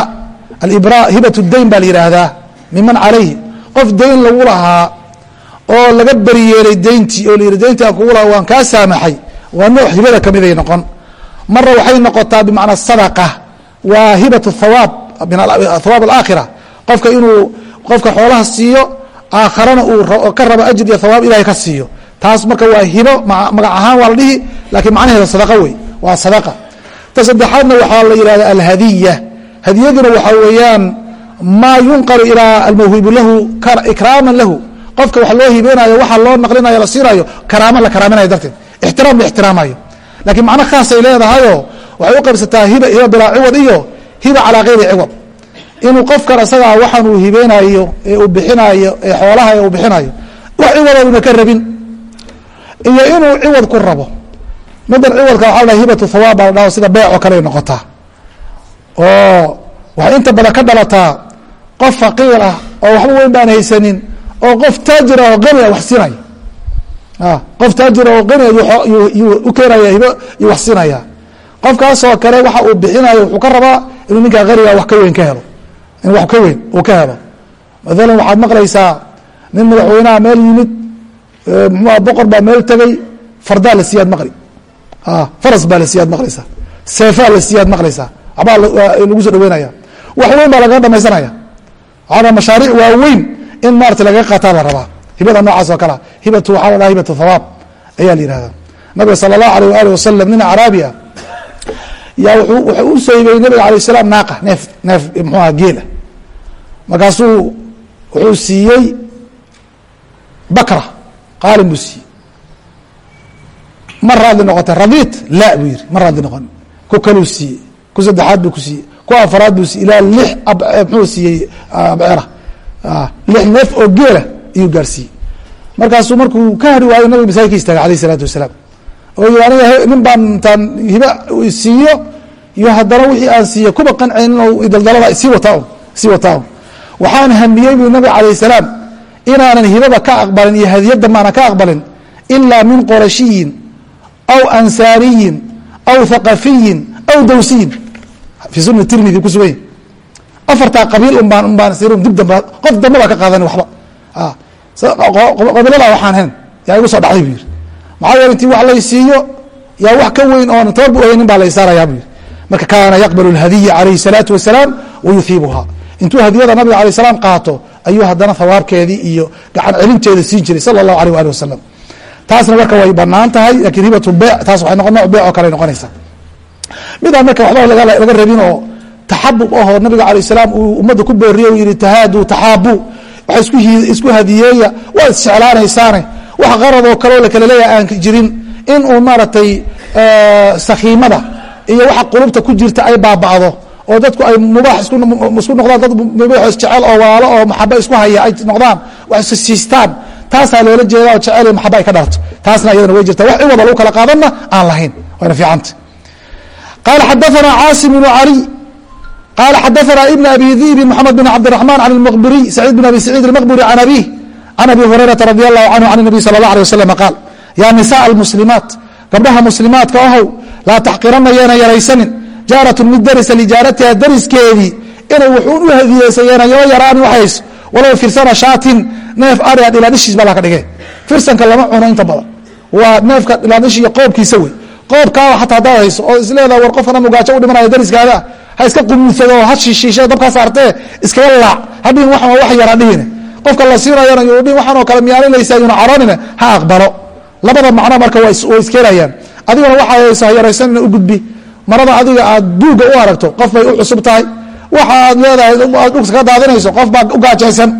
alibra hibat dayn baa la yidhaahdaa miman calayhi. Qof dayn lagu lahaa oo laga beriyeelay deyntii oo la yihi deyntii aan kugu lahaa waan kaa saamaxay waa nooc hibada kamiday noqon. Marna waxay noqotaa bimacnaa sadaqa waa hibat thawaab min thawaab alaakhira. Qofka inuu qofka xoolaha siiyo aakharana uu ka rabo ajir iyo thawaab ilahay ka siiyo. Taas marka waa hibo magac ahaan waa la dhihi lakiin macnaheeda sadaqa wey waa sadaqa. Ta saddexaadna waxaa la yihahda alhadiya. Hadiyaduna waxaa weeyaan maa yunqalu ilaa almawhibu lahu ikraaman lahu. Qofka wax loo hibeynayo waxa loo naqlinayo la siinayo karaama la karaaminayo darteed ixtiraam la ixtiraamayo. Lakiin macno khaasay leedahayoo waxay u qaybsataa hiba hiba bilaa iyo hiba calaa ciwad inuu qofkan isagaa waxaan uu hibeynayo ee uu bixinayo ee xoolaha ee uu bixinayo wax ciwadooduna ka rabin. Iyo inuu ciwad ku rabo midan ciwadka waxa la hibatu thawaab baa la sida beec oo kale ay noqotaa. Oo waxay inta badan ka dhalataa qof faqiir ah oo waxba weyn baan haysanin oo qof taajir ah oo qani ah wax siinaya qof taajir oo qani yuu u keenaya hibo iyo wax siinaya qofkaasoo kale waxa uu bixinayo wuxuu ka rabaa inuu ninkaa qaniga wax ka weyn ka helo. In wax ka weyn uu ka helo. Mathalan waxaad maqlaysaa nin madaxweynaha meel yimid muxuua boqor baa meel tegay fardaa la siiyaad maqli. Faras baa la siiyaad maqlaysaa. Seefaa la siiyaad maqlaysaa. Waxbaa lagu soo dhaweynaya wax weyn baa lagaga dhamaysanaya waxaana mashaariic waaweyn in maarata lagaga qaataa la rabaa hibada noocaas oo kalea hibatu waxaa la dhaha hibatu thawaab ayaa la yihahdaa nabiga sala allahu alayh waali wasalam nin acraabi ah yaa wuxuu u soo hibeyey nabiga alayh salaam naaqa neef neef muxuaha geela. Markaasuu wuxuu siiyey bakra qaalin buu siiyey. Ma raadli noqotay radiit la buu yihi ma raadli noqon. Ku kaluu siiyey ku saddexaad buu ku siiyey ku afaraad buu siiyey ilaa lix muxuu siiyey abcera lix neef oo geela ayuu gaarsiiyey markaasuu markuu ka hari waayo nabiga masaajidka istaagay alayh isalaatu wasalaam. Oo yii aniga nin baan intaan hiba siiyo iyo haddana wixii aan siiyo kuba qancaynin oo daldalada sii wataa un sii wataa un waxaan hamiyey buu nabiga alayh salaam inaanan hibada ka aqbalin iyo hadiyadda maanan ka aqbalin ilaa min qorashiyin aw ansaariyin aw thaqafiyin aw dawsiyin. Fii sunna tirmidi ku sugan yahi afartaa qabiil un baan un baan sir dib damba qof damba baa ka qaadanin waxba qabiilada waxaan hayn. Yaa igu soo dhacday buu yihi maxaa yeele intii wax lay siiyo yaa wax ka weyn oon tabar bu haynin baa la isaarayaa buu yihi marka kaana yaqbalu lhadiya calayhi salaatu wasalaam wayuhiibuha intuu hadiyada nabiga alay salaam qaato ayuu haddana hawaabkeedii iyo gacan celinteeda siin jiray sala allahu alayh ali wasalam taasna marka way bannaan tahay lakiin hibatu beyc taas waxay noqon nooc beyc oo kale noqonaysa. Midaan marka waxba laga rabin oo taxabub ahoo nabiga alayh salaam uu ummadda ku booriye u yihi tahaadu taxaabu waxa isku hadiyeeya. Waa isjeclaanaysaane. Wax qaradoo kaleo lakala leeyahay aan jirin in uu maaragtay sakiimada iyo waxa qulubta ku jirta ay baaba'do oo dadku ay mubaax isku noqdaan. Dad mubaax isjecel oo walaalo oo maxaba isku haya ay noqdaan. Wax isisiistaan taasaa loola jeeda oo jecel iyo maxaba ay ka dharto taasna iyadana way jirta wax ciwada lagu kala qaadanna aan lahayn. Wayna fiicanta qaala xadaثana caasim bnu cali qaala xadaثana ibn abi dibi mxamed bin cabdiلرaحman can اmqburiy saciid bin abi saciid اlmqburi can abih can abi hurayrata radi allahu canhu can الnabiy salى اlه alيه waslm qaal yaa nisaء اlmuslimaat gabdhaha muslimaadka ahow laa taxqiranna yeena yaraysanin jaaratun mid darisa lijaaratiha dariskeedii inay wuxuun u hadiyeysa yeena yaba yaraanin waxayso walow firsana shaatin neef aria dhilaadhishiis baa laka dhige firsanka lama cuno inta badan waa neefka dhilaadhishi iyo qoobkiisa wey qoobkaaba xataa hadaad hayso oo isleedaha war qofkana mugaajo u dhimanaya dariskaada ha iska qumusadoo ha shiishiishe dabkaa saartee iskaga laac. Hadhihin waxan waa wax yaraan dhihine qofka la siinayan yudhin waxaanoo kale miyaanilaysa yuna caroonine ha aqbalo. Labada macno marka waa iskelayaan adiguna waxaa yaraysanina u gudbi. Marada adiga aad buugga u aragto qof bay u cusub tahay. Waxa aad leedahay dhugska daadinayso qof baa u gaajaysan.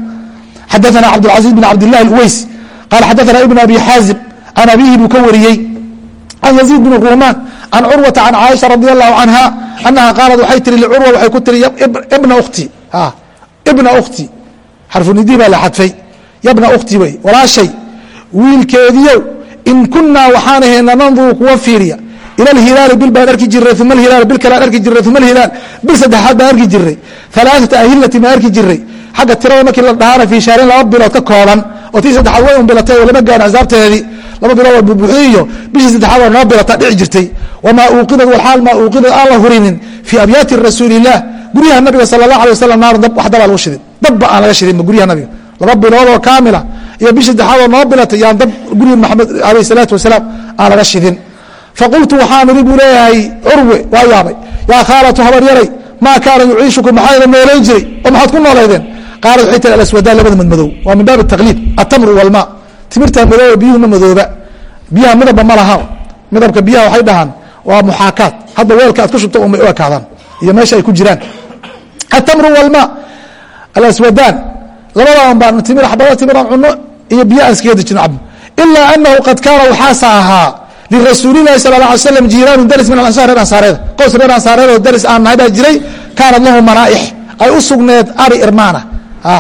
Xadaana cabdilcaziiz bin cabdillahi alweys qaala xadaana ibn abi xaazib can abihi buu ka wariyey. Can yaziid bin ruumaan can curwata can caaisha radi allahu canha anaha qaalad waxay tiri licurwa waxay ku tiri ibna ukhti ibna ukhti xarfunidii baa la xadfay yabna ukhti wey walaashay wiilkeediyow in kunaa waxaan ahayna nanduru kuwa fiiriya ila alhilaali bil baan arki jiray uma alhilaal bil kalaan arki jiray uma alhilaal bil saddexaad baan arki jiray alaaata ahilati baan arki jiray xagga tirada markii la dhahaana fii shahrin laba bilood ka kooban oo tii saddexaad way un bilatay oo lama gaano axsaabteedii laba bilood waa bubuxiy iyo bishii saddexaad waa noo bilata dhici jirtay. Wamaa uuqidad walxaal maa uuqidad aan la hurinin fii abyaati rasuulilah guryaha nabiga sala allah alay wasalam naar wax dabaa lagu shidin. Dabba aan laga shidinba guryaha nabiga. Laba bilood oo kaamila iyo bishi saddexaad oo noo bilatay yaan dab gurigi maxamed alayh salaatu wasalaam aan laga shidin. Faqultu waxaan idhi buu leeyahay curwe waa yaabay. Yaa khaalatu habar yaray maa kaana yuciishukum maxaa idin noolayn jiray? Oo maxaad ku noolaydeen qaalad waxay tiri alaswadaan labada madmadow waa min baab taqliid atamru walmaa timirtaa madooba biyuhu ma madooba biyaha midabba ma laha midabka biyaha waxay dhahaan waa muxaakaad hadda weelka aad ku shubto umay u ekaadaan iyo meesha ay ku jiraan atamru walmaa alaswadaan labadan baan timir xabada timiraan cuno iyo biyo aan iskaga dejino cabno ilaa anahu qad kaana waxaasa ahaa lirasuulilahi sal la alay slam jiiraanu daris min alansaar reer ansaareeda qoys reer ansaareed oo daris aan nahay baa jiray kaanat lahu manaaix ay u sugneed ari irmaana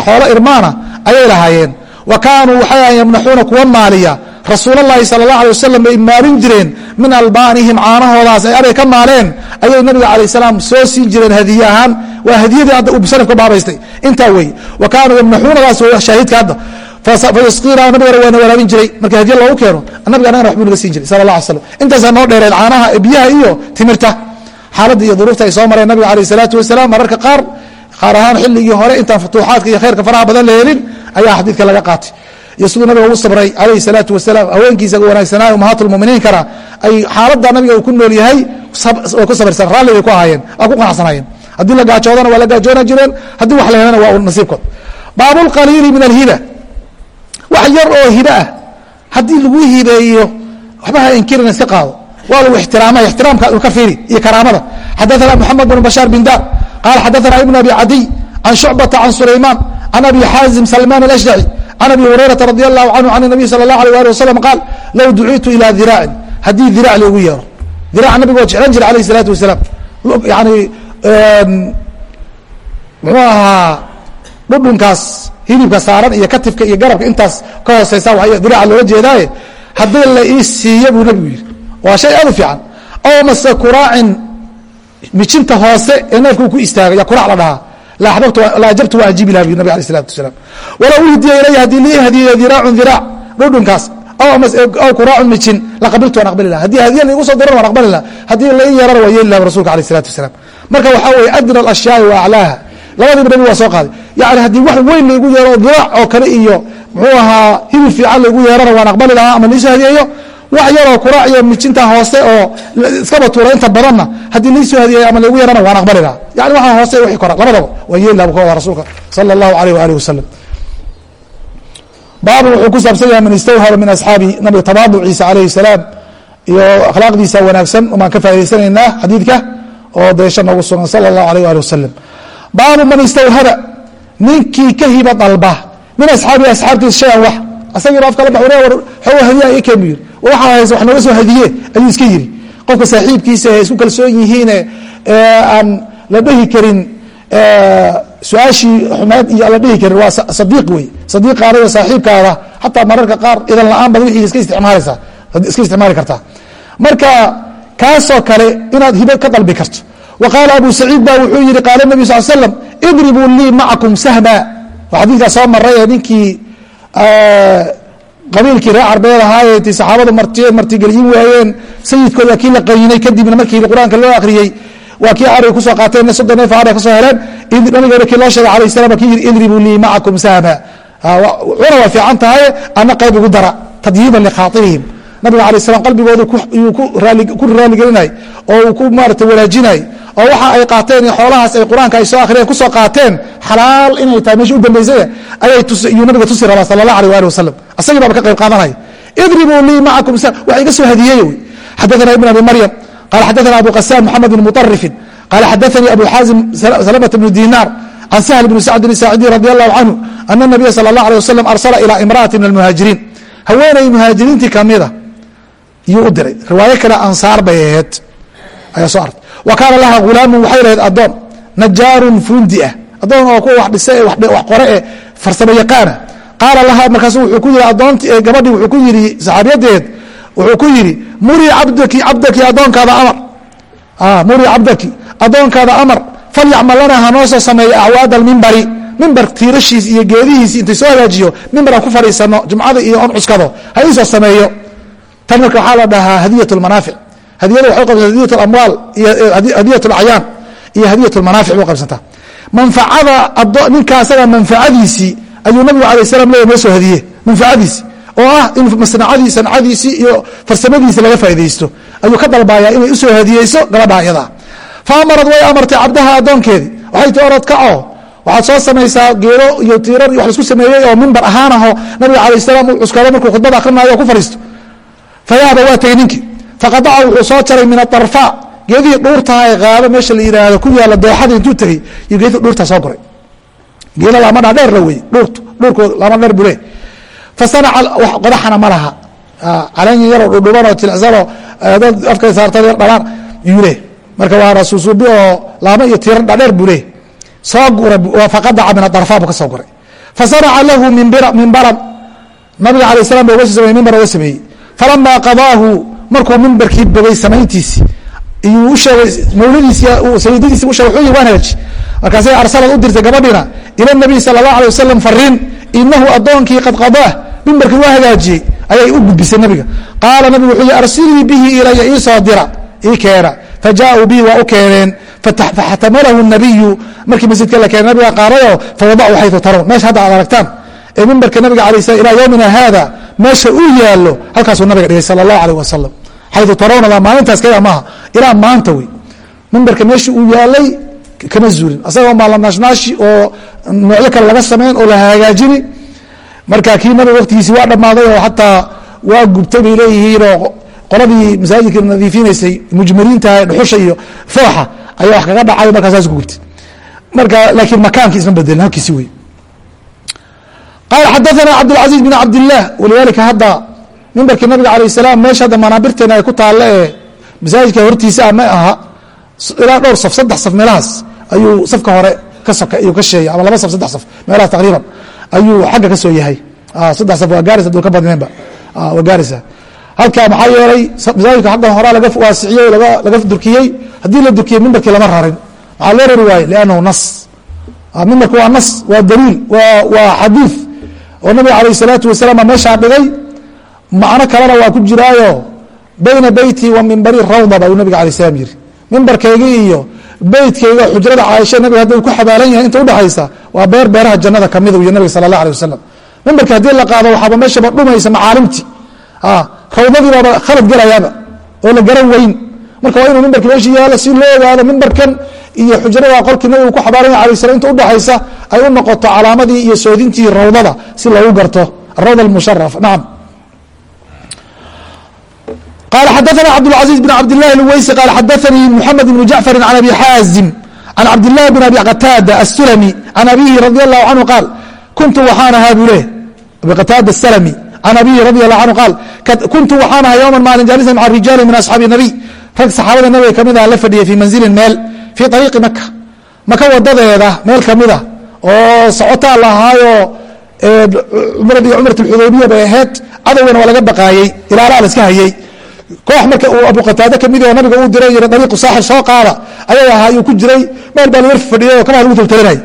xoolo irmaana ayay lahaayeen. Wa kaanuu waxay ahan yamnaxuuna kuwa maaliya. Rasuulalahi sal اlah alay wasalam bay maalin jireen min albaanihim caanahoodaas. Ay aray ka maaleen. Ayay nabiga alayh salaam soo siin jireen hadiye ahaan. Waa hadiyadii hadda uu musarif ka baabaystay. Intaa weeye wa kaanuu yamnaxuunadaas shaahidka hadda. Fayasqiina nabigana waana waraabin jiray. Marka hadiye loogu keeno nabiga anagana waxbuu naga siin jiray sal la alay slam intaasaa noo dheereen caanaha biyaha iyo timirta. Xaaladda iyo duruufta ay soo mareen nabiga alayh salaatu wasalaam. Mararka qaar qaar ahaan xilligii hore intaan futuuxaadka iyo khayrka faraha badan la helin ayaa xadiidka laga qaatay. Iyo siduu nabiga ugu sabray alayhi salaatu wasalaam haweenkiisa wanaagsanaayo ummahaatulmuminiinkana ay xaaladda nabiga uu ku nool yahay way ku sabrsan raalli bay ku ahaayeen waa ku qanacsanaayeen haddii la gaajoodana waa la gaajoona jireen haddii wax la helana waa nasiibkood. Baabulqaliili min alhiba wax yar oo hibe ah haddii lagu hibeeyo waxba ha inkirin iska qaado. Waa lagu ixtiraamay ixtiraamka ka fiiri iyo karaamada. Xadaثana moxamed bn bashaar bin dar qaal xadaana ibn abi cadiy can shucbata can sulaymaan can abi xaazim salmaan alashdaci can abi hurayrata radi allahu canhu can nabiy sala allah alay ali wasalam qaal low duciitu ilaa diraacin haddii dirac loogu yeero diraca nabigu waa jeclan jira alayh salaatu wasalaam yani muxuu ahaa dhudhunkaas hilibka saaran iyo katifka iyo garabka intaas ka hooseysa wa diraca loola jeedaaye haddii la ii siiya buu nabigu yidhi waa shay aad u fiican ow mase kuraacin mijinta hoose ee neefka uu ku istaagay ya kuraac la dhahaa. La ajabtu waa ajiibi laha bu nabig alay salatu wasalaam. Walow uhdiya ilaya haddii lii hadiyeyo diraacun diraac dhudhunkaas aw kuraacun mijin laqabiltu waan aqbali laha haddii hadiya laigu soo diran waan aqbali laha haddii lai yeerana waa yeeli laha rasulka alayh salatu wasalaam. Marka waxaa weeye adna alashyaai wa aclaaha labadiiba nabig waa soo qaaday. Yani haddii wax weyn laigu yeero diraac oo kale iyo muxuu ahaa hilib fiican laigu yeerana waan aqbali lahaa ama liisoo hadiyeeyo wax yaroo kuraac iyo mijinta hoose oo iskaba tuura inta badanna haddii laisoo hadiyeeyo ama laigu yeerana waan aqbali lahaa yani waxaa hoose wixii kora labadaba waan yeeli laha bu ka wada rasuulka sala allahu alayh waalihi wasalam baabun wuxuu ku saabsan yahay man istawhaba min asxaabi nabiga tabaaduciisa calayhi salaam. Iyo akhlaaqdiisa wanaagsan baan ka faa'idaysanaynaa xadiidka oo deesha noogu sugan sala allahu alayh waali wasalam baabu man istawhaba ninkii ka hiba dalba. Min asxaabihi asxaabtiisa shayan wax. Asagiiba afka la bax war hadiyaa ii keen bu yiri waxaa haysa wax nooga soo hadiye ayuu iska yiri qofka saaxiibkiisa isku kalsoon yihiine aan la dhehi karin su'aashii xumeed iyo la dhehi karin waa sadiiq wey sadiiqaada iyo saaxiibkaada xataa mararka qaar idan la'aan bad wixii iska isticmaalaysaa iska isticmaali kartaa. Marka kaasoo kale inaad hibe ka dalbi karto. Wa qaala abu saciid ba wuxuu yihi qaala nabi sal slam idribuu lii macakum sahma. Waa xadiidkaa soo maray ee ninkii qabiilkii reer carbeed ahaayee ti saxaabadu martigelyin waayeen sayidkooda kii la qayinay kadibna markii qur'aanka loo akriyey waa kii ariga ku soo qaateen soddon neef ari ka soo heleen nabigeena kii loo sheegay alayh salam kii yidhi idribuu lii macakum sahma cuna waa fiican tahay ana qayb igu dara tadyiiban likhaairihim nabiga alay slam qalbigooda yuu ku raaligelinay oo uu ku maarata wanaajinay oo waxa ay qaateen xoolahaas ay qur-aanka ay soo akhriyeen kusoo qaateen xalaal inay tahay meesha u dambaysay ayuu nabiga tusi rabaa sala allah alيh ali wasalam asagii baaba ka qayb qaadanaya idribuu lii macakum wax iga soo hadiyeey wy xadaثana ibn abi maryam qala xadaثana abu qasaan mxamed bn muطarifin qala xadaثanii abu xaazim salmة bn dinaar can sahl bn sacdin saacidi radi allahu canhu ana nabiya salى اlah alيه wasalam arsala ilى imraati min almuhaajiriin haweenay muhaajiriintii kamida yuu u diray riwaayo kale ansaar bay aheed ayaa soo artay wa kaana laha hulaamun waxay lahayd adoon najaarun fuundi ah. Adoon oo kuwa wax dhise wax qore ee farsamo yaqaana qaala laha markaasu wuxuu ku yidhi adoonti gabadhii wuxuu ku yidhi saxaabiyadeed wuxuu ku yidhi murii cabdaki cabdaki adoonkaada amar. Murii cabdaki adoonkaada amar. Falyacmal lana hanoo soo sameeyo acwaada almimbari mimbar tiirashiis iyo geedihiisi intay soo hagaajiyo mimbar aan ku fadhiisano jumcada iyo on cuskado ha iisoo sameeyo. Tan marka waxaa la dhahaa hadiyat lmanaafic hadiyada waxay qabsata hadiyat amwaal hadiyat lacyaan iyo hadiyat lmanaafic bay qabsantaa manfacada ninka asaga manfacadiisii ayuu nabigu alay slam leeya noo soo hadiye manfacadiisi oo ah in sancadiisii iyo farsamadiisi laga faa'idaysto. Ayuu ka dalbayaa inay u soo hadiyeyso gabadha ayadaa fa amarad way amartay cabdaha addoonkeedii waxay ti orod kaco waxaad soo samaysaa geelo iyo tiirar iyo wax la isku sameeyey oo mimbar ahaan aho. Nabiga alayh salaam uu cuskado markuu khudbada akrinaayo o ku fadhiisto. Fayaaba waa tegey ninkii faqadaca wuxuu soo jaray min adarfa geedihii dhuurtaha ee qaabo meesha la yidhaahdo ku yaalla dooxada intuu tegey iyo geedii dhuurtaa soo goray geela laama dhaadheer la wey dhuurtu dhuurkooda laama dheer bule fasanaca qodaxana ma laha. Caleen yaroo dhudhubanoo jilicsanoo dad afkay saartad yar dhalaan yuu marka waa rasuusuubi oo laamo iyo tiirar dhaadheer buu soo gura faqadaca min adarfa buu ka soo goray fasanaca lahu mimbaran nabiga alay salam ba uga soo mimbar uga sameeyey. Falamaa qadaahu markuu mimbarkii bogay samayntiisi iyuu u sheegay mawladiisi sayidadiisi u shegay wuxuu yihi waan hagaaji. Markaasay arsalad u dirtay gabadhiina ila nabiy sala allah alay wasalam fariin inahu addoonkii qad qadaah mimbarkii waa hagaajiyey ayay u gudbisay nabiga. Qaala nabigu wuxuu yihi arsilii bihi ilaya ii soo dira ii keena. Fajaauu bihi waa u keeneen. Faxtamalahu nabiyu markii masjidka la keenay nabiga qaadayo fawadacu xayu tarown meesha hadda aad aragtaan ee mimbarka nabiga alay slam ilaa yowmina haada meesha uu yaallo halkaasuu nabiga dhigay sala allahu alayh wasalam xayu tarawna maalintaas ka maaha ilaa maanta wey. Mimbarka meesha uu yaalay kama zuulin asagoo maalanaashnaashi oo noocyo kale laga samayn oo la hagaajini marka kii nabig waktigiisi waa dhammaaday oo xataa waa gubtay bay leeyihiinoo qoladii masaajidka nadiifinaysay mujmiriinta dhuxusha iyo fooxa ayaa wax kaga dhacay markaa saas ku gubtay. Marka laakiin makaankii isma bedelin halkiisi wey. Qaal xadaana cabdاlcaziiz bin cabdillaah walidaalika hadda mimbarkii nabiga alayh salaam meesha hadda manaabirteena ay ku taalle ee masaajidka hortiisa ah aha. Ilaa dhowr saf saddex saf meelahaas ayuu safka hore ka soka ayuu ka sheegay ama laba saf saddex saf meelahaas taqriiban ayuu xagga ka soo yahay. Ah, saddex saf waa gaaraysa dulka badneenba ah, waa gaaraysa ah. halka maxaa yeelay masaajidka xaggan horaa laga waasiciyey laga durkiyey. Haddii la durkiyey mimbarkii lama rarin. Maxaa loo rari waaye liannahu nas. Mimbarku waa nas waa daliil waa xadiid oo nabiga alayh salaatu wasalaam meeshaa dhigay macno kalena waa ku jiraayo bayna beyti wa mimbari rawda ba uu nabiga alay slam yiri mimbarkayga iyo beytkayga xujrada caaisha nabiga hadduu ku xabaalan yahay inta udhexaysa waa beer beeraha jannada kamida iyo nabiga sala allah alay wasalam mimbarka haddii la qaado waxaaba meeshaba dhumaysa macaalimtii rawdadii baaba khalad gelayaaba oo la garan weyn. Marka waa inuu mimbarki meesha yaalo si loo ogaado mimbarkan iyo xujrada qolkii nabigu ku xabaaran yahay alay slam inta udhexaysa ay u noqoto calaamadii iyo soodintii rawdada si loogu garto. Arawda almusharaf nacam qال xadثna cبدالعزيز بن cبدالله الweyسي qال xadثnي محمد بن جعفر عن أbي xاaزم عن cبدالله بن أbي qتاadة السلمي عن أbيه رضي الله عنه qاaل kuntu waxaan ahaa buu le أbي qتاadة السلمي عن أbيه رضي الله عنه qاaل kuntu waxaan ahaa yوما maalin jاalسa mع الرiجاaل min أصحاabi النبي rag saxaabada nabiga kamid a la fadhiyay fii manزilin meel fii طريiqi maka maka wadadeeda meel kamida oo socotaa lahaayo cumrad iyo cumraة الxudaybiya bay ahayd cadowgana waa laga baqaayey ilaalaa la iska hayey koox marka uu abu qataade ka mid oo nabiga uu diray yiri dariiqu saaxir soo qaada ayay ahaa ayuu ku jiray meel baa laga fadhiyay oo kamaa lagu taltalinay.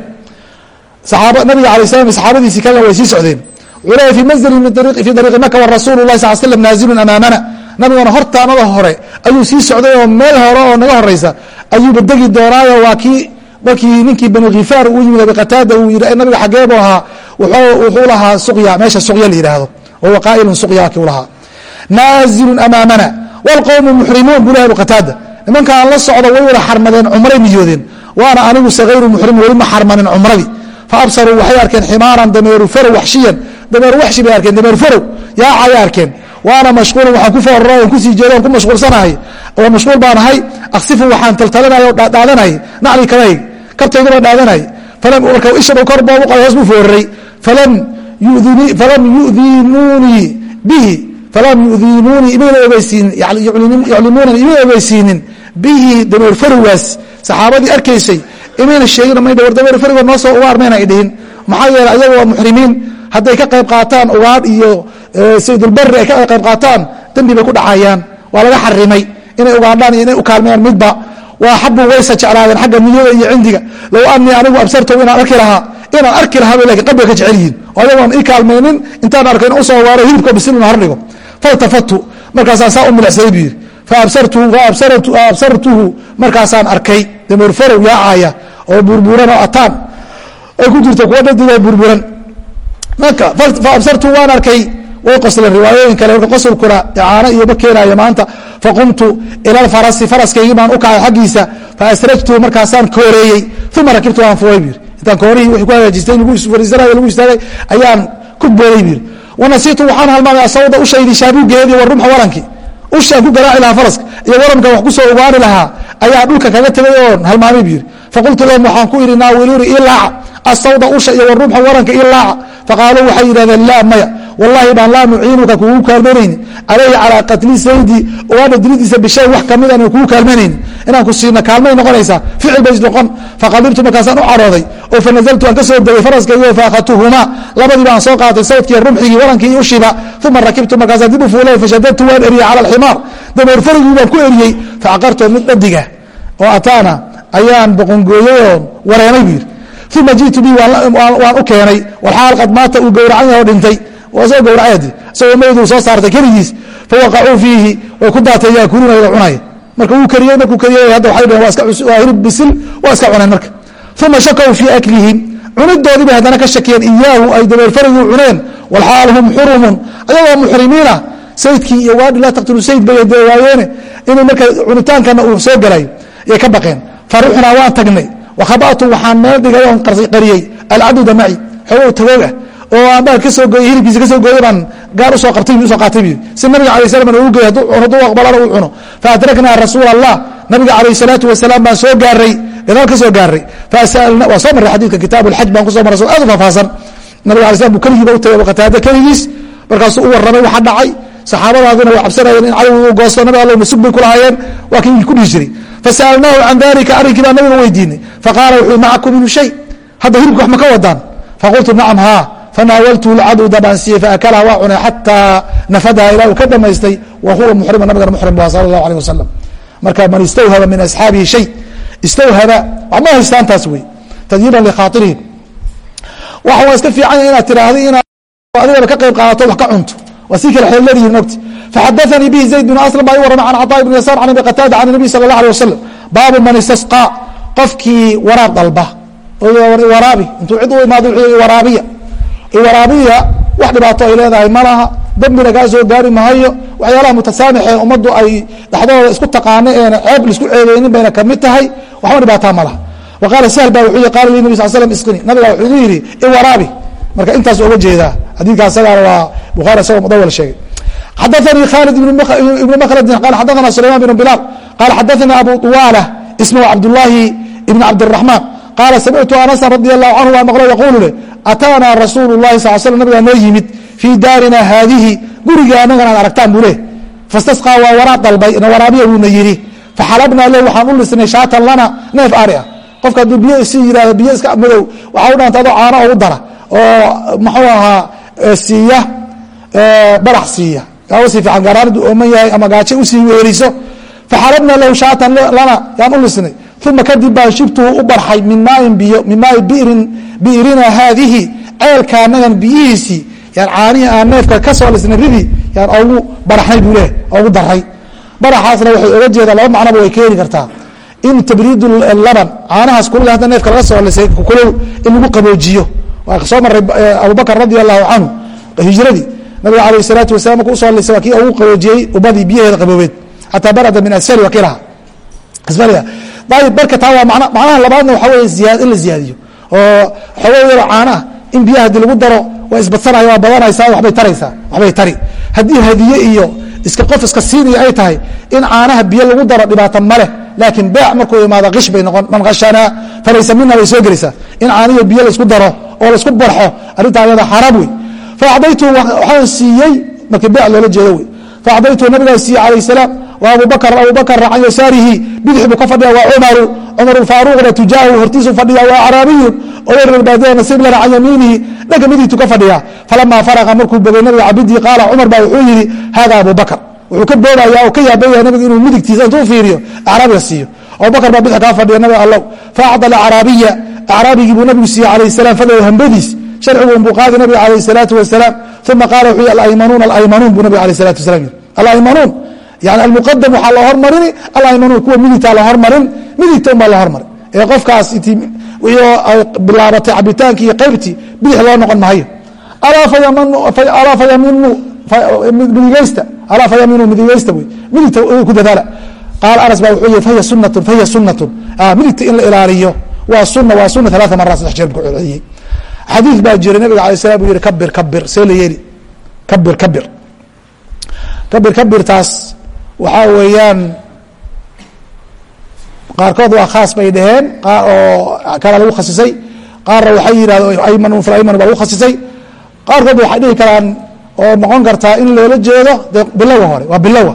Saxaaba nabiga alay slam saxaabadiisii kalena way sii socdeen. Wuxuu leeyahy fi manzilin fi dariiqi maka warasuulu lahi sal slam naazilun amaamana. Nabiguna hortaanada hore ayuu sii socday oo meel hore oo naga horeysa ayuuba degi doonaayo waa kii markii ninkii banu khifaar uu yimid abi qataada uu yidhi nabiga xageebu ahaa wuxuu lahaa suqya meesha suqya la yidhaahdo. Wahuwa qaa'ilun suqya kii u lahaa naazilun amaamana. Wاlqowmu muxrimuun buu leh qataada. Nimankaan la socdo way wada xarmadeen cumray niyoodeen waana anigu sagayru muxrim weli ma xarmanin cumradii faabsaruu waxay arkeen ximaaran dameeru farow waxshiyan. Dameer waxshi bay arkeen dameer farow. Yaacay arkeen. Waana mashquulun waxaan ku fooraro on ku sii jeedo ku mashquulsanahay. Oo mashquul baan ahay. Aksifu waxaan taltalinay o dhaadanay nacli kabayg kabtayda baan dhaadanay marka ishaba kor boobu qoday hoos buu fooraray falam yudinuunii bihi falam yudiinuunii imayna ogeysiinin yuclimuunani imay ogeysiinin bihi dameer farowgaas saxaabadii arkaysay imayna sheegin may war dameer farowga noo soo ugaar mayna ay dhihin maxaa yeeley ayaga waa muxrimiin hadday ka qayb qaataan ugaadh iyo saydulbari ay ka qayb qaataan dembi bay ku dhacayaan waa laga xarimay inay ugaadhaan iyo inay u kaalmeeyaan midba waa xabu waysa jeclaadeen xagga niyada iyo cindiga low anii anigu absartow inaan arki lahaa inaan arki lahaa bay laakiin qalbiga ka jecel yihiin oo ayagoon ii kaalmaynin intaan arko in u soo waaro hilibko bisil ina hordhigo faltafatu markaasaan saa u milixsaday buu yidhi faabsartuhu markaasaan arkay dameer farow yaacaya oo burburan oo ataan ay ku jirto kuwa dhadigo burburan. Marka faabsartuhu waan arkay way qosleen riwaayooyin kale marka qosolkuna icaano iyo ma keenayo maanta faqumtu ila alfarasi faraskaygii baan u kacay xaggiisa faasrajtuhu markaasaan kooreeyey uma rakibtu waan fuway buu yidhi. Intaan koorihii wixii ku hagaajistay lagu fariisanayo lagu istaagay ayaan ku booday buu yidhi wanasiitu waxaan halmaamay asawda ushaydi shaabugeedii wa rumxa warankii ushaan ku garaaci lahaa faraska iyo waranka wax ku soo ugaari lahaa ayaa dhulka kaga tegay oon halmaamay buu yidhi faqultu lahum waxaan ku idhi naawiluuni ii laaca asawda usha iyo warumxa waranka ii laaca faqaaluu waxay yidhahdeen laa maya wallaahi baan laa nuciinuka kugu kaalmanayni alayhi calaa qatli saydi ugaadha dilidiisa bishay wax ka mid aan kugu kaalmanayni inaan ku siina kaalmay noqonaysaa ficil bay noqon. Faqadibtu markaasaan u carooday oo fanazaltu aan ka soo degay faraskaygo faakadtuhumaa labadii baan soo qaatay sawdkii rumxigii warankii iyo ushiba uma rakibtu markaasaan dib u fuulay fashadadtu waan eriyey cala alximaar. Dameer farigii baan ku eriyey facaqartu mid dhadiga oo ataana ayaan boqongooyey oon wareenay buu yidhi uma jitu bi waan u keenay. Walxaal qad maata uu gowracan yahay oo dhintay waa soo gowracayadi isagoo mayduu soo saartay keligiis fawaqacuu fiihi way ku daateen yaakuluuna ila cunaya marka wuu kariyey markuu kariyey hadda waxay dhaheen waa hilib bisil waa iska cuneen marka. Uma shakow fii aklihim. Cunidoodii bay haddana ka shakiyeen iyaahu ay dabeer farigii cuneen walxaal hum xurumun. Ayagoo muxrimiina saydkii iyo waadhi laa taqtulu sayd bay dee waayeene inuu marka cunitaankana uu soo galay ayay ka baqeen. Faruxnaa waan tagnay. Wakhabatu waxaan meel dhigay oon qariyey. Alcaduda maci xoogow tagoog ah oo aan baa ka soo gooyey hilibkiisa ka soo gooyey baan gaar u soo qabtay u soo qaatay si nabiga alay slam uu geey hadduu aqbalana uu cuno. Faadraknaa rasuula allah nabiga calayh salaatu wasalaam baan soo gaaray gadaal ka soo gaaray. Waa soo marray xadiidka kitaab alxaj baan ku soo marray soo aad u faahfaahsan. Nabiga alay slam buu keligiiba u tagay abukataada keligiis markaasuu u warramay waxa dhacay. Saxaabadaaduna way cabsanayeen in cadow uu goosto nabi alla masug bay ku lahaayeen waa kii ku dhihi jiray. Fasa'alnaahu can dalika arrinkii baa nabiga weydiinay faqaala wuxuu macakum minu shay. Hadda hilibka wax ma ka wadaan? Faqultu nacam haa fanaawaltu lcaduda baan siiyey faakalaha waa cunay xataa nafadaha ilaa uu ka dhamaystay wa huwa muxrima nabigana muxrim bu sala allahu alيh wasalam marka man istawhaba min asxaabihi shay istawhaba wax ma haystaan taas wey tadyiiban likhaairihim waxa waa iska fiicanya inaad tiraahdo inaad adigaba ka qayb qaadato wax ka cunto waa sii kala xeelladihiin mogti faxadaanii bihi zayd bn aslam baa i warramay can caطaa ibn yasaar can abi qataada can nabiy sala اlah alيه wasalam baabu man istasqaa qofkii waraab dalba waraabi intuu cid u imaado waraabiya waraabiya wax dhibaato ay leedahay ma laha dembina kaa soo gaari mahayo waxyaalaha mutasaamixee ummaddu ay dhexdooda isku taqaano eena ceeb laisku ceebeynin bayna kamid tahay waxba dhibaataa ma laha wa qaala sahl ba wuxuu yii qala li nabi sal slam isqini nabiga wuxuu igu yidhi iwaraabi marka intaas oga jeedaa xadiidka asagaana waa bukhaari asagoo mudawal sheegay xadaثanii khaalid ibn mkldin qala xadaثana sulayman bn bilaal qala xadaثana abu طuwaala ismhu cabdullaahi ibn cabdالرaحmaan qaala samictu anasan radi الlahu canhu waa maqlo yaquulu leh ataanaa rasuulu الlahi sal slam nabigaa noo yimid fii daarina haadihi guriga anagan aad aragtaan buu leh fastasqaa waa waraab dalbay waraabiya buuna yidhi faxalabnaa leh waxaan u lisnay shaatan lana neef ari ah qofka hadduu biyo isi yihahdo biyo iska madow waxaa u adoo caano ugu dara oo muxuu ahaa siiya barax siiya yaa u sii fiican gaaraan hadduu ooman yahay ama gaajo u sii weeliso faxalabnaa lahu shaatan lana yaan u lisnay uma kadib baan shibtuhu u barxay min maain biyo min maai birin bi'rina haadihi ceelka anagan biyihiisii yaan caanihii aan neefka ka soo lisnay ridii yaan ogu baraxnay buu leehay ogu daray baraxaasna waxay oga jeedaa laba macnoba way keeni kartaa in tabriid laban caanahaas kulul hadda neefka laga soo lisay kulul in lagu qaboojiyo waa soo maray abubakr radi allahu canhu hijradii nabiga alayh salaatu wasalam marku u soo lisay waa kii ugu qaboojiyey ubadii biyaheeda qaboobeed xataa barada min asfali wakilaha asfaliha ayib marka taa waa macnaha labaadna waxaa wey in la ziyaadiyo. Oo xooga yaro caanaha in biyaha haddii lagu daro waa isbadsanaya waa badanaysaa wabay taraysaa waxbay tari. Haddii hadiye iyo iska qof iska siinaya ay tahay in caanaha biyo lagu daro dhibaato maleh laakiin beec markuu imaado kish bay noqon man khashanaa falaysa mina bay soo gelaysaa. In caanihi biyo la isku daro oo la isku barxo arrintaa ayada xaaraam wey. Faacdaytu waxaan siiyey markii beec loola jeedo wey. Faacdaytu nabigaa siiyey calayh salaam wa abubakr abubakr can yasaarihi bidix buu ka fadhiya waa cumaru cumar faaruqna tujaahu hortiisu fadhiya waa acraabiyun oreerbaadiya nasiib lana can yamiinihi dhanka midigtu ka fadhiya falamaa faraqa markuu bogay nabiga cabidii qaala cumar baa wuxuu yihi hada abubakr wuxuu ka boodaya oo ka yaabaya nabiga inuu midigtiisa intuu fiiriyo acraabiga siiyo. Abubakr baa bidix kaa fadhiya nabiga allow faacda acraabiya acraabigii buu nabigu siiyey calayh salam fadlow hambadiis. Sharcigu buu qaadi nabiga calayh salaatu wasalaam uma qaala wuxuu yihi alaymanuun alaymanuun buu nabiga alayh salatu wasalam yihi alaymanuun yani almuqadam waxaa loo hormarini alaymanuun kuwa midigtaa la hormarin midigta un baa la hormarin. Ee qofkaas intii ay bilaabatay cabitaankii iyo qaybtii bidix loo noqon mahayo alaa fayaminu midigeysta alaa fayaminu midigeysta wey midigta ku dadaala. Qaala anas baa wuxuu yihi fahiya sunatun fahiya sunatun midigta in la ilaaliyo waa suna waa suna alaaa maraat saddex jeer ku celceliyey xadiid baa jira nabiga alay slam buu yihi kabir kabir see la yeeli. Kabir kabir kabir kabirtaas waxaa weeyaan qaarkood waa khaas bay dhaheen oo kala lagu khasisay qaarna waxay yidhahdo ayman filayman baa lagu khasisay. Qaarkood waxay dhihi karaan oo noqon kartaa in loola jeedo de bilowa hore waa bilowa.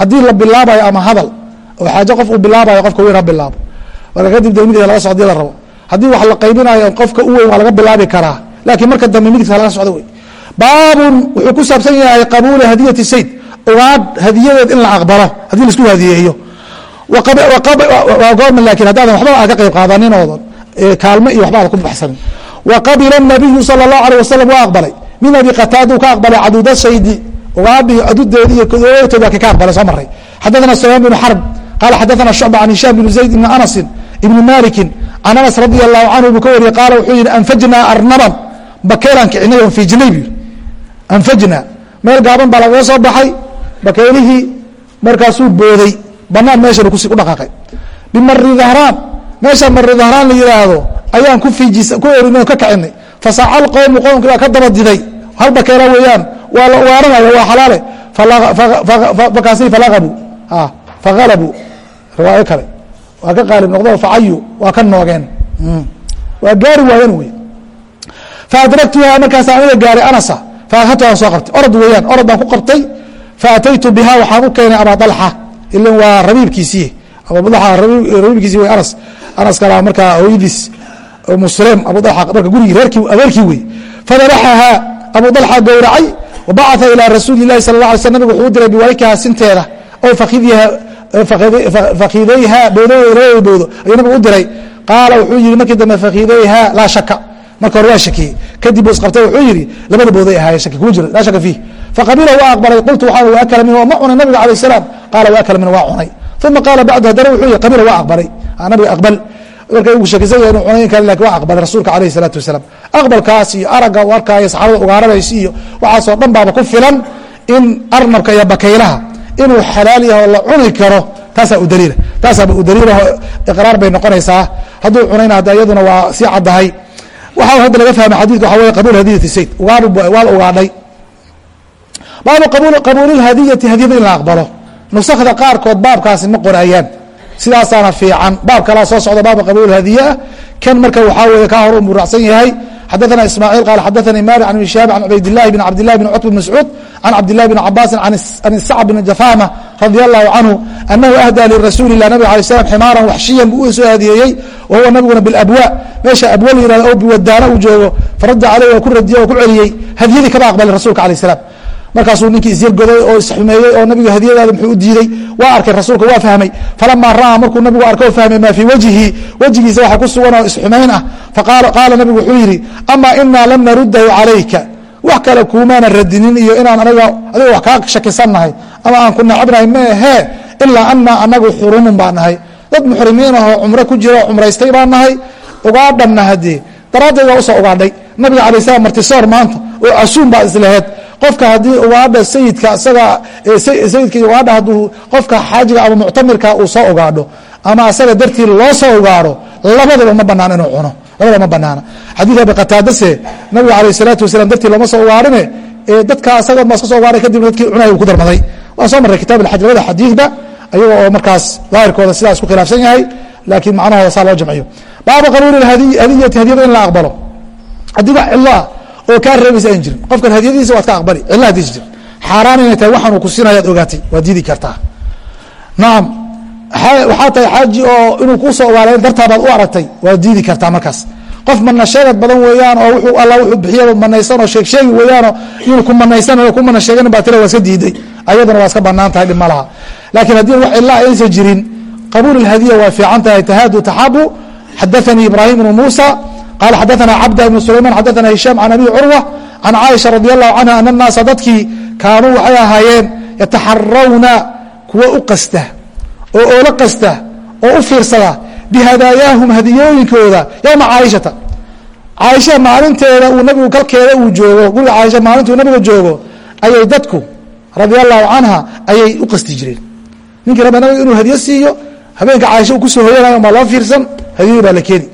Haddii la bilaabayo ama hadal oo xaajo qof uu bilaabayo qofka weyn ha bilaabo. Marka kadib de midigta laga socdii la rabo. Haddii wax la qaybinayo qofka u weyn waa laga bilaabi karaa laakiin marka dambe midigta laga socdo wey baabun wuxuu ku saabsan yahay qabuuli hadiyati sayd ugaad hadiyadeed in la aqbalo haddii la isku hadiyeeyo. Waa goorma laakiin haddaadan waxba aan ka qayb qaadanin oodan kaalmo iyo waxba aada ku baxsanin. Wa qabila nabiyu sala allahu alayh wasalam waa aqbalay. Min abi qataada uu ka aqbalay caduuda saydi ugaadhi cadudeedi iyo kodootooda ka aqbalay soo maray xadathana sulaymaan binu xarb qaala xadathana shucba can hishaam bn zayd ibni anasin ibni malikin can anas radi allahu canhu buu ka wariyey qaala wuxuu yihi anfajnaa arnaban. Bakeelaan kicinay on fiijinay bu yihi anfajnaa meel gaaban baa lagaga soo baxay bakeelihii markaasuu booday banaan meeshan ku dhaqaaqay. Bimari dahraan meesha mari dahraan la yihaahdo ayaan ku fiijis ku orinay o ka kicinay fasaca alqowmu qowmkii baa ka daba diday hal bakeela weeyaan waa la ugaaranaya waa xalaale. Markaasi falaqabuu fahalabuu riwaayo kale. Waa ka qaalib noqdo facayu waa ka noogeen. Waa gaari waayeen wey faadragtuha markaasa aniga gaaray anasa. Faahatuhaan soo qabtay. Orod weeyaan orod baan ku qabtay faataytu biha waxaan u keenay abaa dalxa ilan waa rabiibkiisii rabiibkiisi wey anas anas kala markaa hooyadiis muslim abu dalxa marka gurigii reerkii adeerkii wey fadabaxahaa abu dalxa gowracay wabacaa ilaa rasuuli sala la sl nabig wuxuu u diray biwaykaha sinteeda oo fakidayha bowdada bowdo ayuu nabigu u diray qaala wuxuu yihi markii dambe fakidayha laa shaka marka hore waa shakiyey kadib buu isqabtay wuxuu yihi labada bowday ahaayeen shaki kuma jiro laa shaka fiih faqabila waa aqbalay qultu waxaa wa akala minhu ma cunay nabiga alayh salaam qaala wa akala minhu waa cunay uma qaala bacdu haddana wuxuu yihi qabila waa aqbalay nabiga aqbal markay uu shakisan yahay inuu cunayn kale laakiin waa aqbalay rasuulka alayh salaatu wasalaam aqbalkaas iyo aragga u arkaayo saxaabada ugaaranaysa iyo waxaasoo dhan baaba ku filan in arnabka iyo bakaylaha inuu xalaal yaho la cuni karo taasaa u daliila taasaaba u daliilaho iqraar bay noqonaysaa hadduu cunayna hadda iyaduna waa sii caddahay waxaa hadda laga fahmay xadidka waxa wey qabuul hadiyati sayd ugaadh waa la ugaadhay baabu qabuulilhadiyati hadiyada in la aqbalo. Nusakda qaarkood baabkaasi ma qorayaan. Sidaasaana fiican. Baab kalaa soo socda baabu qabuulhadiya kan marka waxaa weye kaa hor u muracsan yahay. Xadaثna ismaaciil qaal xadaثanii mali an ibn shihaab an cubaydilahi bn cabdilahi bn cutb bn mascuud can cabdilahi bn cabaasin an sacb bn jafama radia allahu canhu anahu ahdaa lirasuuli lah nabig alay slam ximaaran waxshiyan buu u soo hadiyeeyey wa huwa nabiguna bilabwa. Meesha abwa la yiraahdo oo biwadaana uu joogo faraja caleyh waa ku radiyey oo ku celiyey. Hadiyadii kaba aqbalay rasuulka alay slam markaasuu ninkii isyargoday oo isxumeeyey oo nabiga hadiyadaada muxuu u diiday waa arkay rasuulka waa fahmay. Falamaa ra'aa markuu nabigu arkay oo fahmay maa fii wajhi wejigiisa waxa ku sugan oo isxumayn ah. Qaala nabigu wuxuu yidhi amaa inaa lam naruddahu calayka. Wax kale kuumaana radinin iyo inaan aniga adiga wax kaa shakisannahay ama aan ku nacabnahay meehee ilaa anaa anagu xurumun baa nahay. Dad muxrimiin ahoo cumro ku jira cumraystay baa nahay. Ugaadhanna haddee daraaddeed waa u soo ugaadhay. Nabiga alay slam martisoor maanta oo casuum baa islaheed qofka haddii ugaadha sayidka isaga sayidka ugaadha hadduu qofka xaajiga ama muctamirka uu soo ugaadho ama asaga dartii loo soo ugaadho labadaba ma banaan inuu cuno. Labada ma banaana xadiid abi qataadase nabiga alayh salaatu wasalam dartii looma soo ugaarhine ee dadka asaga ma iska soo ugaadhay kadibna dadkii cunay uu ku darmaday. Waan soo marray kitab alxaj labada xadiidba ayaga oo markaas daahirkooda sidaas ku khilaafsan yahay laakiin macnahooda saa loo jamciyo. Baabu qabuuli hadiyati hadiyada in la aqbalo. Haddii wax cilo ah oo kaa reebaysa an jirin. Qofkan hadiyadiisa waad ka aqbali. Cilo hadiis jir xaaraan inay tahay waxaan uu ku siinayaad ogaatay. Waad diidi kartaa. Nacam waxaa tahay xaaji oo inuu kuusoo ogaalayn dartaabaad u aragtay. Waad diidi kartaa markaas. Qof mana sheegad badan weeyaan oo wuxuu alla wuxuu bixiyaba manaysan oo sheeg sheegi weeyaanoo inuu ku manaysan oo ku mana sheegan baa tira waa iska diiday. Ayadana waa iska bannaan tahay dhib ma laha. Laakiin haddii wax cilo aysan jirin qabuul اhadiya waa fiican tahay. Tahaadu taxabu xadaثanii ibrahim bnu musa qaal xadaana cabda ibnu sulayman xadaana hishaam can abi curwa can caaisha radi allahu canha ana annaasa dadkii kaanuu waxay ahaayeen yataxarawna kuwa u qasta oo oola qasta oo u fiirsada bihadaayaahum hadiyooyinkooda yowma caaishata caaisha maalinteeda uu nabigu kalkeeda uu joogo guriga caaisha maalintuu nabiga joogo ayay dadku radi allahu canha ayay u qasti jireen ninkii raba nabiga inuu hadiyo siiyo habeenka caaisha uu ku soo hoyanayo maa loo fiirsan? Hadiyadii baa la keeni.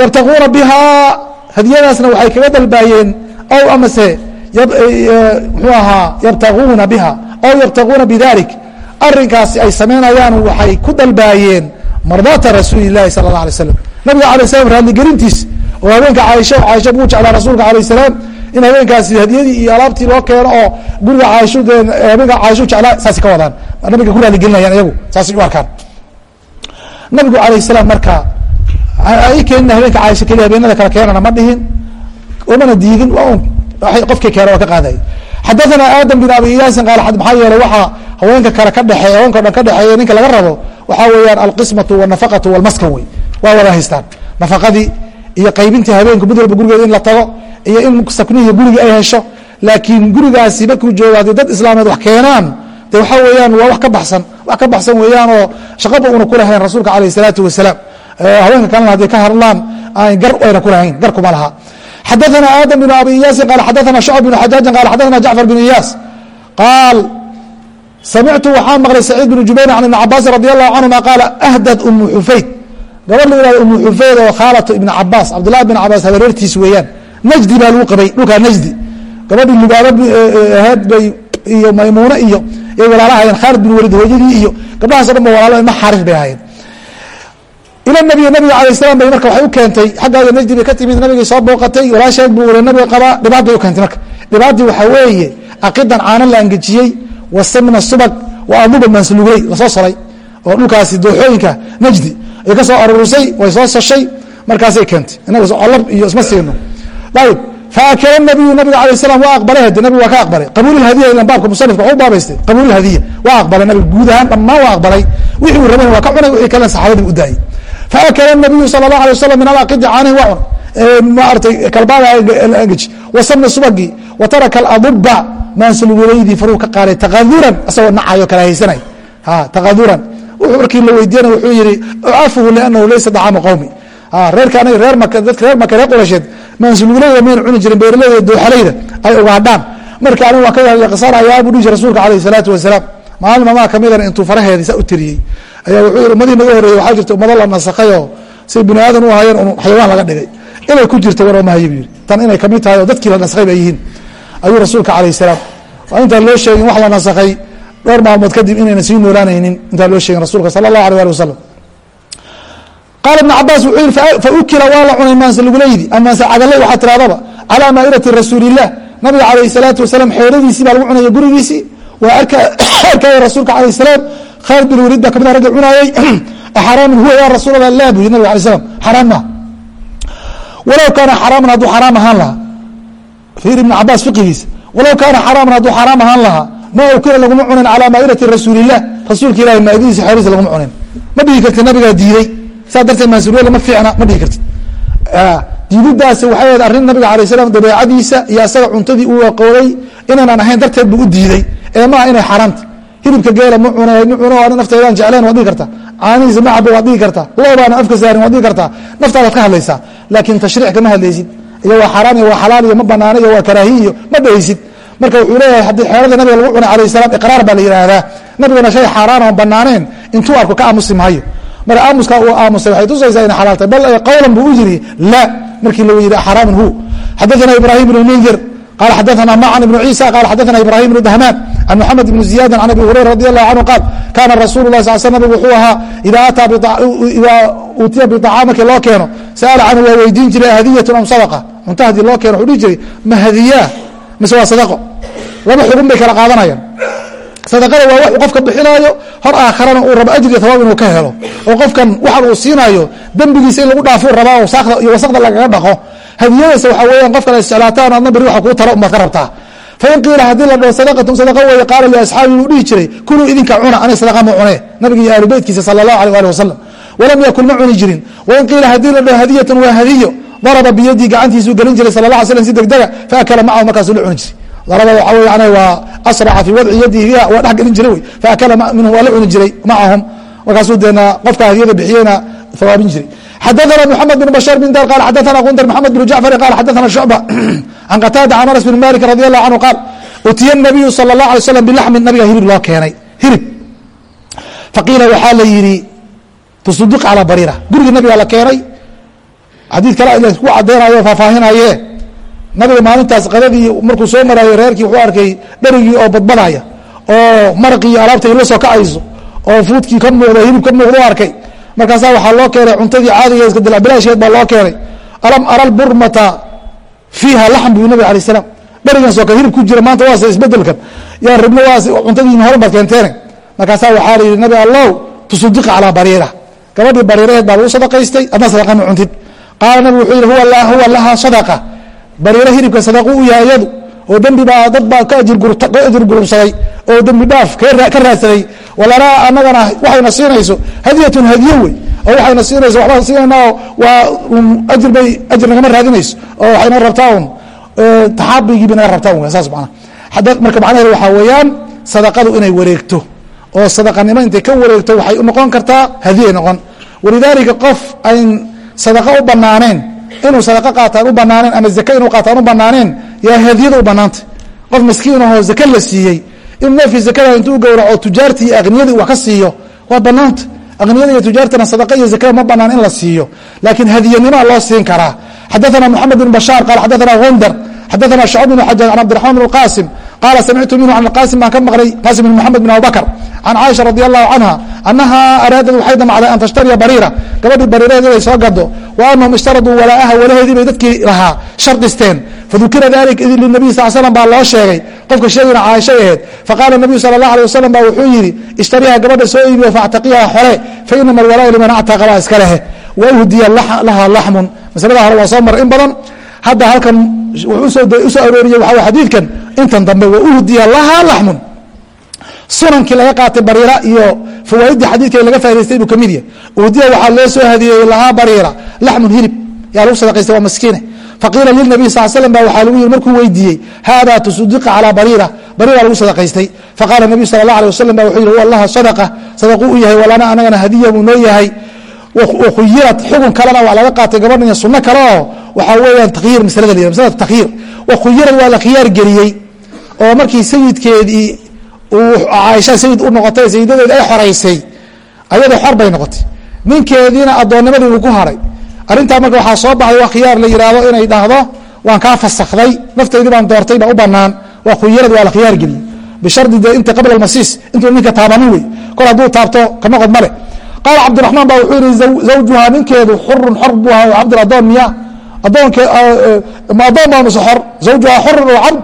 Yabtaquuna bihaa hadiyadaasna waxay kaga dalbaayeen ow amase mxuu ahaa yabtaguuna biha ow yabtaguuna bidalik arinkaasi ay samaynayaan waxay ku dalbaayeen mardaata rasuuli lahi sala اla alay slam nabiga alay slam raadligelintiis oo habeenka caaisha caaisha buu jeclaa rasuulka alayh salaam in habeenkaasi hadiyadii iyo alaabtii loo keeno oo guriga caaisho habeenka caaisho jeclaa saas ka wadaan. Nabiga ku raaligelinayaan iyagu saasay u arkaan nabigu alayh salaam markaa keenina habeenka caaisha keliya habeenada kale keenana ma dhihin. Umana diidin waa un qofkii keena waa ka qaaday. Xadathana aadam bin abi iyaasin qaal maxaa yeelay waxaa haweenka kale ka dhexeeya haweenka o dhan ka dhexeeya ninka laga rabo waxaa weeyaan alqismatu walnafaqatu walmaskan wey waa wada haystaan. Nafaqadii iyo qaybintii habeenka mid walba gurigeeda in la tago iyo in saknihiiy guriga ay hesho laakiin gurigaasi markuu joogo haddii dad islaameed wax keenaan de waxaa weeyaan waa wax ka baxsan wax ka baxsan weeyaan oo shaqaba una kulahayn rasuulka alayh الsalaatu wasalaam haweenka kalena hadday ka hadlaan aan gar ayna kulahayn gar kuma laha xadaثna aadam بن abi iyaasin qaal xadaثna شhucb بن xajaaجin qaal xadaثna jacfar بن iyaas qaal samictu waxaan maqlay saciid بن jubayr can iبn cabaasin radي الlahu canهuma qaala ahdad umu xufayd gabadh la yihahdo umu xufayd oo khaalatu ibn cabaas cabdالlahi بn cabaas habareertiis weeyaan najdi baa lagu qabay dhulkaa najdi gabadhii lubaaba aheed bay iyo maymuune iyo ay walaalahayeen khaalid bin walid hooyadii iyo gabdhahaas o dhan ba walaalo ilma xaaris bay ahaayeen. Ila nabiy nabiga alayh salam bay marka waxay u keentay xaggaaga najdi bay ka timid nabigay soo booqatay walaasheed buu wala nabiga qabaa dhibaat bay u keentay marka. Dhibaatii waxaa weeye aqidan caano la angejiyey wasamna subag wa amuba maanslugay la soo solay oo dhulkaasi dooxooyinka najdi ay ka soo aruurisay way soo soshay markaasay keentay. Inaga colab iyo isma siino. Ayib faakala nabiyu nabiga alayh salam waa aqbalay hade nabiga waa ka aqbalay qabuul hadiya ilan baabka musanifka waxu baabaystay qabuul hadiya waa aqbalay nabiga guud ahaan dhammaan waa aqbalay wixii uu rabayna waa ka cunay wixii kalena saxaabadii u daayey faakala nabiyu sala اlahu alay wasalam min alaqidi caanihi waa cun maaratay kalbaada angeji wasamna subagii wa taraka aladuba maansulugulaydii faruu ka qaaday takaduran asagoo nacayo kala haysanay takaduran wuxuu markii la weydiiyana wuxuu yihi afuhu lianahu laysa dacaama qowmi reerka anaga reer maka dadka reer maka reer qurasheed maansuluguleyda mayna cuni jirin beeraleyda dooxalayda ay ogaadhaan marka aniga waan ka yaqsanayaa buu dhihi jir rasuulka alayh salaatu wasalaam. Maalin mamaa kamidana intuu faraheedii saa u tiriyey. Ayaa wuxuu yihi ummadii naga horreeyey waxaa jirta ummado la nasakayoo say bini aadan u ahayeen un xayawaan laga dhigay. Inay ku jirta war omahaye bu yihi tan inay ka mid tahay oo dadkii la nasakay bay yihiin. Ayuu rasuulka calayh salaam waa intaan loo sheegin wax la nasakay dhowr maalmood kadib inayna sii noolaanaynin. Intaan loo sheegin rasuulka sala allahu alيh ali wasalam qaala ibn cabaas wuxuu yihi faukila waa la cunay maansalugulaydi amaanse cadalay waxaa tiradaba calaa maa'idati rasuulilah nabiga calayh salaatu wasalaam xeeladiisii baa lagu cunaya gurigiisii waa arkaya rasuulka calayh salaam khaalid bin waliid baa ka mid ragga cunaayey axaraamun huwa ya rasuul allah laa bu yiri nabig alay slam xaraam maa walow kaana xaraaman hadduu xaraam ahaan lahaa fiir ibn cabaas fiqigiisa walow kaana xaraaman hadduu xaraam ahaan lahaa ma ukila laguma cunin calaa maa'idati rasuulilah rasuulka ilahi maa'idadiisa xeeladiisa laguma cunin ma dhihi karti nabigaa diiday saa darteed maasuliya lama fiicna ma dhihi karti diididaasi waxay ahayd arrin nabiga alay slam dabeecadiisa iyo asaga cuntadii uu aqooday inaynan ahayn darteed buu u diiday. Ee maaha inay xaaraanta hilibka geela ma cunay ma cuno ana nafteedaan jecleen waad dhigi kartaa caanihiisa ma cabo waad dhigi kartaa loobaana afka saarin waad dhigi kartaa naftaadaad ka hadlaysaa. Laakiin tashriic kama hadlaysid. Iyo waa xaaraan iyo waa xalaal iyo ma banaana iyo waa karaahiy iyo ma dhehaysid marka wuxuu leeyahay haddii xeelada nabiga lagu cunay alayh salaam iqraar baa la yidhaahdaa nabigana shay xaaraan oon banaaneen intuu arko ka aamusi maayo mara aamuska uu aamusay waxay tusaysaa ina xalaaltay. Bal eh, qowlan buu u yiri laa markii lagu yidhi xaraamun hu. Xadaana ibrahim ibn mundir qal xadaana macan ibnu ciisa qal xadaana ibrahim ibnu dahmaan can moxamed ibni ziyaadin can abi hurayra radi allahu canhu qaal kaana rasuulu lah sal sl nabigu wuxuu ahaa idaa uutiya biacaam markii loo keeno sa'ala canhu waa weydiin jiray hadiyatun am sadaqa. Cunta haddii loo keeno wuxuu dhihi jiray ma hadiyaa? Mise waa sadaqo? Laba xugun bay kala qaadanayaan sadaqada waa wax uu qofka bixinaayo hor aakharana uu rabo ajriga tawaab inuu ka helo. Oo qofkan waxan uu siinaayo dembigiisa in lagu dhaafuu rabaa oo saakda iyo wasakda lagaga dhaqo. Hadiyadaysa waxaa weeyaan qofka la isjeclaataan adna beri waxa kuu taro umaad ka rabtaa. Fain qiila haddii la dhaho sadaqatun sadaqa weeye qaala liasxaabi uu dhihi jiray. Kuluu idinka cuna aniga sadaqa ma cune nabiga iyo ahlu beytkiisa sala allahu alيh ali wasalam walam yakun ma cuni jirin. Wain qiila haddii la dhaho hadiyatun waa hadiyo. Daraba biyadii gacantiisuu gelin jiray sala la alay slam si degdega faakala macahu markaasuu la cuni jiray labada waawa waa asraca fi wadci yadihi waa dhexgelin jiray wey. Faakala minhu waa la cuni jiray macahum markaasuu deena qofkaa hadiyada bixiyeyna hawaabin jiray. Xadaana mxamed bn bashaar bn dar qal xadaana qundar mxamed bn jacfari qal xadaana shucba. Can qataada can anas bn malik radi allahu canhu qaal utiya nabiyu sal اlah alay slam bilaxmin nabiga hirib loo keenay. Hirib faqiila waxaa la yidhi tusuduq calaa bariira. Guriga nabiga la keenay. Xadiid kale ku cadaynayo faahfaahinaye nabiga maalintaas qadadii markuu soo maraayo reerkii wuxuu arkay dherigii oo badbadaya oo maraqii alaabta la soo kacayso oo fuudkii ka muuqdo hirib ka muuqdo arkay. Markaasaa waxaa loo keenay cuntadii caadiga iska dilacbilaasheed baa loo keenay. Alam ara burmata fiiha laxm buu nabig alay slam dherigan soo kale hirib ku jira maanta waase isbedelkan yaa rabno waas cuntadiin horan baad keenteene. Markaasaa waxaa la yidhi nabi allow tusudiqa calaa bariira. Gabadhii bariiraheed baa lagu sadaqaystay adna sadaqa ma cuntid. Qaala nabigu wuxuu yidhi huwa laha sadaqa bariiro hiribka sadaqu u yahay iyadu oo dembi baa dad baa ka ajir gurubsaday oo dembi dhaaf ka raadsaday. Walanaa anagana waxayna siinayso hadiyatun hadiyo wey oo waxayna siinayso waxbaan siinayna waa ajir bay ajir nagama raadinayso oo waxayna rabtaa un taxaabigiiba naga rabtaa un saas mana marka macnaheedu waxaa weeyaan sadaqadu inay wareegto oo sadaqanimo intay ka wareegto waxay noqon kartaa hadiyay noqon. Walidaalika qof ayn sadaqa u banaaneen inuu sadaqa qaataan u banaaneen ama zake inuu qaataan u banaaneen yaa hadiyada u banaantay qof miskiin ahoo zake la siiyey inuu neefkii zakada intuu gowraco tujaartii iyo akniyadii wax ka siiyo waa banaanta akniyada iyo tujaartana sadaqa iyo zakada ma banaan in la siiyo laakiin hadiyanimoa loo siin karaa xadaثana moxamed bn bashaar qaal xadaثana gundar xadaثana shacb bn xajaaj can cabdiraxman bn qaasim qaala samictu minhu can qaasim baan ka maqlay qaasim bn moxamed bn abubakr can caaisha radi allahu canha anahaa araadad waxay damacday an tashtariya bariira gabadhii bariiraheed inay soo gado wa anahum ishtaraduu walaaha walaheedii bay dadkii lahaa shardisteen fadukira dalik linabiy sal slam baa loo sheegay qofka sheegayna caaishay aheed faqaala nabiyu sala allah alay wasalam baa wuxuu yidhi ishtariha gabadha soo iibiyo faactaqiha xore fainama alwalaau liman actaqa baa iska lehe wauhdiya laha laxmun masalada hore waa soo maray in badan hadda halkan u soo arooriyey waxa xadiidkan intan dambe wauhdiya laha laxmun. Sunankii laga qaatay bariira iyo fawaaidii xadiidka laga faa'idaystay buu ka mid yahay. Uhdiya waxaa loo soo hadiyeeyey lahaa bariira laxmun hilib. Yaa lagu sadaqaystay waa maskiine faqiila lilnabiy sal slam ba waxaa lagu yihi markuu weydiiyey haadaa tusudiqa calaa bariira. Bariira lagu sadaqaystay. Faqaala nabiyu sala allah alay wasalam ba wuxuu yihi huwa laha sadaqa. Sadaqu u yahay walana anagana hadiya buu noo yahay. Wakhuyirat xugun kalena waa laga qaatay gabadhan sunno kale oo waxaa weeyaan takyiir maslada la yihah maslada takyiir wakhuyirad waa la khiyaar geliyey oo markii sayidkeedii caaisha sayid u noqotay sayidadeed ay xoraysay ayadoo xor bay noqotay. Ninkeediina addoonnimadii uu ku haray. Arrintaa marka waxaa soo baxday waa khiyaar la yidhaahdo inay dhahdo waan kaa fasakday naftaydii baan doortay baa u banaan waa khuyarad waa la khiyaar geliyey. Bishardi dee inta qabla almasiis intuu ninka taabanin wey kol hadduu taabto ka noqod male. Qaala cabdiraxmaan baa wuxuu yihi zawjuhaa ninkeedu xurun xor buu ahaa cabdul addoon miya addoonke ma addoon baa mase xor zawjuhaa xurun oo cabd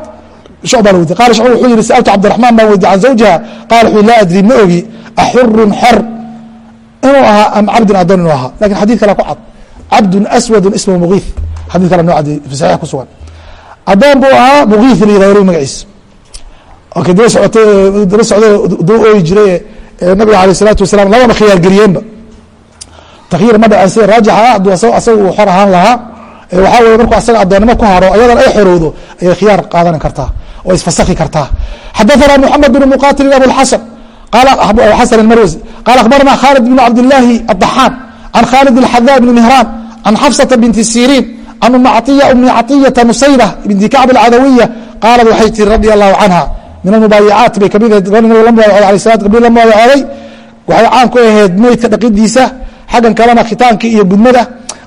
shucbaa la weydiy qala shucba wuxuu yihi sa'altu cabdiraxmaan baan weydiy can zawjiha. Qala wuxuu laa adri ma ogi axurun xor inuu ahaa am cabdun addoon inuu ahaa. Lakin xadid kale ku cad. Cabdun aswadun ismu mugiif xadid kale noo cadi fi saxiix ku sugan. Addoon buu ahaa mugiif la yihahdo magaciisa okay daba socotay daba socday daba ooyi jiray nabiga aleyh isalaatu wasalam labama khiyaar geliyeenba. Takyiir ma dhacan sida raajixa ah hadduu asaga uu xor ahaan lahaa waxaa weye markuu asaga adoonnimo ku haro ayadan ay xorowdo ayay khiyaar qaadan kartaa oo isfasakhi kartaa xadaثana mحamed بن mqatilin abuاxasan xasan اmarwsi qala akhbarana khalid بn cabdالlahi الضaxaan can khalid الxada بn mهraan can xafsةa binti sirin can umi caiya umi caطiyata nusayba binti kacb اcadawiya qaalad waxay tiri radi allahu canha min almubaayacaat bay kamid ahayd gabadhi nabig la mubaayacooday alay salat gabdhi la mubaayacooday waxay caan ku ahayd meydka dhaqidiisa xaggan kalena khitaanka iyo gudmada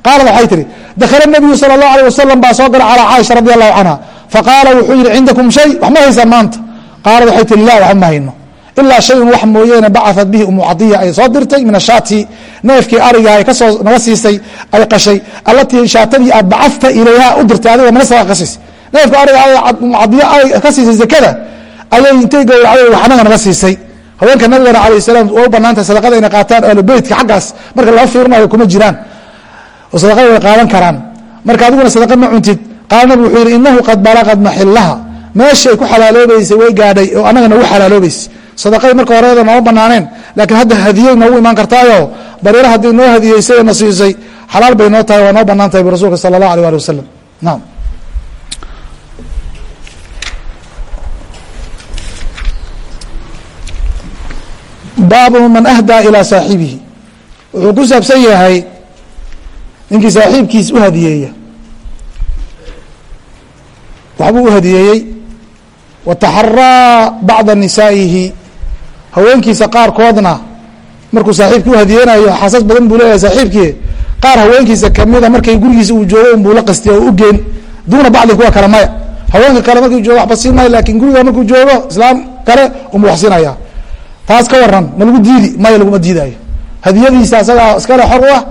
qaalad waxay tihi dakhala nabiyu sala اllahu alيh wasalam baa soo gala calaa caaisha radi allahu canha faqaala wuxuu yihi cindakum shay? Wax ma haysaan maanta. Qaalad waxay tihi la wax ma hayno. Ilaa shayun wax mooyeene bacaثat bihi umu cadiya ay soo dirtay min ashaati. Neefkii ariga ay ka soo naga siisay ay qashay. Allatii shaatadii aad bacafta ilayha u dirtay adiga mana saga ka siisay. Neefka ariga umu cadiya ay ka siisay zakada ayay intay gowracday waxnaga naga siisay haweenka nabigana alayh salaam waa u banaantay sadaqada inay qaataan ahlubeytka xaggaas. Marka loo fiirinayo kuma jiraan. Oo sadaqada way qaadan karaan. Marka adiguna sadaqa ma cuntid qaala nabig wuxuu yidhi inahu qad balaqad maxilaha meeshay ku xalaaloobaysay way gaadhay oo annaga nagu xalaaloobaysay sadaqadii marka horeeda nooma banaaneen laakiin hadda hadiyey noogu imaan kartaayo. Bariira haddii noo hadiyeysay oo na siisay xalaal bay noo tahay waa noo bannaan tahay bu rasuulka sala allah alيh ali wasalam naam. Baabu man ahdaa ilaa saaxibihi. Wuxuu ku saabsan yahay ninkii saaxiibkiis u hadiyeeya waxbuu u hadiyeeyey wataxaraa bacda nisaa'ihi. Haweenkiisa qaarkoodna markuu saaxiibkii u hadiyeynayo xaasas badan buu leeyahay saaxiibkii. Qaar haweenkiisa kamida markay gurigiisa uu joogo unbuu la qastiya oo u geen. Duuna bacdi kuwa kale maya. Haweenka kale markuu joogo waxba siin maayo laakiin guriga markuu joogo islaam kale unbuu wax siinaya taas ka waran ma lagu diidi maya laguma diidaayo. Hadiyadiisa asagaa iskale xor u ah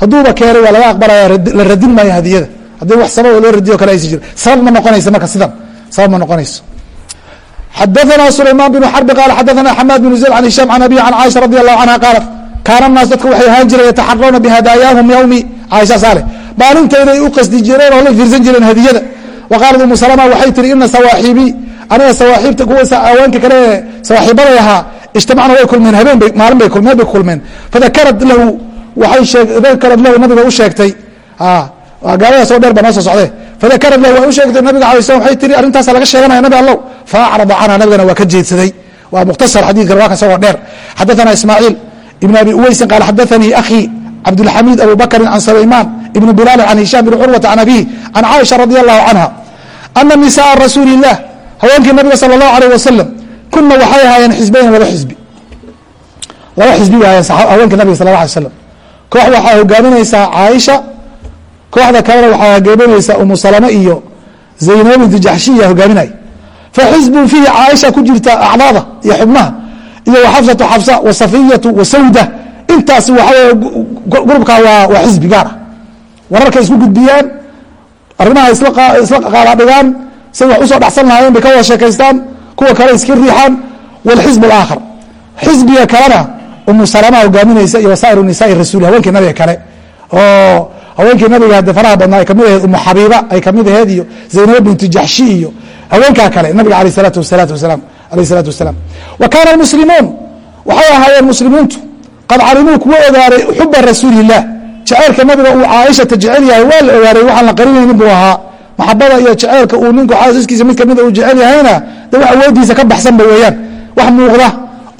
hadduuba keenay waa laga aqbalaya la radin maayo hadiyada haddii wax sababa loo radiyo kale aysa jir sabab ma noqonaysa marka sidan sabab ma noqonayso xadaثna سulayman بن xrbi qal xadaثna xamaad بن zayd an hisham an abi an caiشha radi allahu canha qaalat kaana الnaas dadka waxay ahaan jireen yataxaruna bihadaayaahum ywmi caaisha saale maalintayday u qasdi jireen oo la fiirsan jireen hadiyada wa qaalat umu salma waxay tihi ina sawaaxibii aniga sawaaxiibta kuwa haweenka kale ee sawaaxiibaday ahaa ijtamacna way kulmeen habeen bay maalin bay kulmeen bay kulmeen fadakarad lahu waay shee dakarad lahu nabiga u sheegtay gaabadaasoo dheer baa noo soo socdee fadakarad lah waa u sheegtay nabiga alay slam waay tiri arrintaasa laga sheeganaya nabi allow faacrada canha nabigana waa ka jeedsaday. Waa mukhtasar xadiidkan waa ka sagoo dheer. Xadaana ismaaciil ibn abi uweysin qaal xadaanii akhii cabdulxamiid abu bakrin can sulaymaan ibni bilaal can hishaam bn curwata can abihi can caaisha radi allahu canha ana nisaaa rasuuli ilah haweenkii nabiga sala allahu alayh wasalam kuna waxay ahaayeen xisbayna laba xisbi. Laba xisbi waayeen haweenkii nabiga sal la alay slam koox waxaa hogaaminaysaa caaisha kooxda kalena waxaa hogaaminaysaa umu salame iyo zaynab bintu jaxshiya hogaaminaya faxisbun fiihi caaisha ku jirta acdaada iyo xubnaha iyo waxafsatu xafsa wasafiyatu wasawda intaasi waxawey grubkaa waa waa xisbi gaar ah. Wararkay isku gudbiyaan arrimaha isla qaadaadhigaan say wax u soo dhexsan lahaayeen bay ka wada sheekaystaan kuwa kale iska riixaan wاlxizb اlaakhar xisbiga kalena umu salama hogaaminaysa iyo wasaair nisaai rasuul haweenkii nabiga kale oo haweenkii nabiga hade faraha badnaa ay ka mid aheed umu xabiiba ay ka mid aheed iyo zaynab bintu jaxshi iyo haweenkaa kale nabiga aleh salaatu wasalaatu wasalaam aleyh salaatu wasalaam. Wa kaana almuslimuun waxay ahaayeen muslimiintu qad calimuu kuwa ogaaray xuba rasuuli الlah jaceylka nabiga uu caaishata jecel yahay waa la ogaaray waxaan la qarinaynin buu ahaa. Maxabada iyo jaceylka uu ninku xaasiskiisa mid kamida uu jecel yahayna de wax awoodiisa ka baxsanba weeyaan. Wax muuqda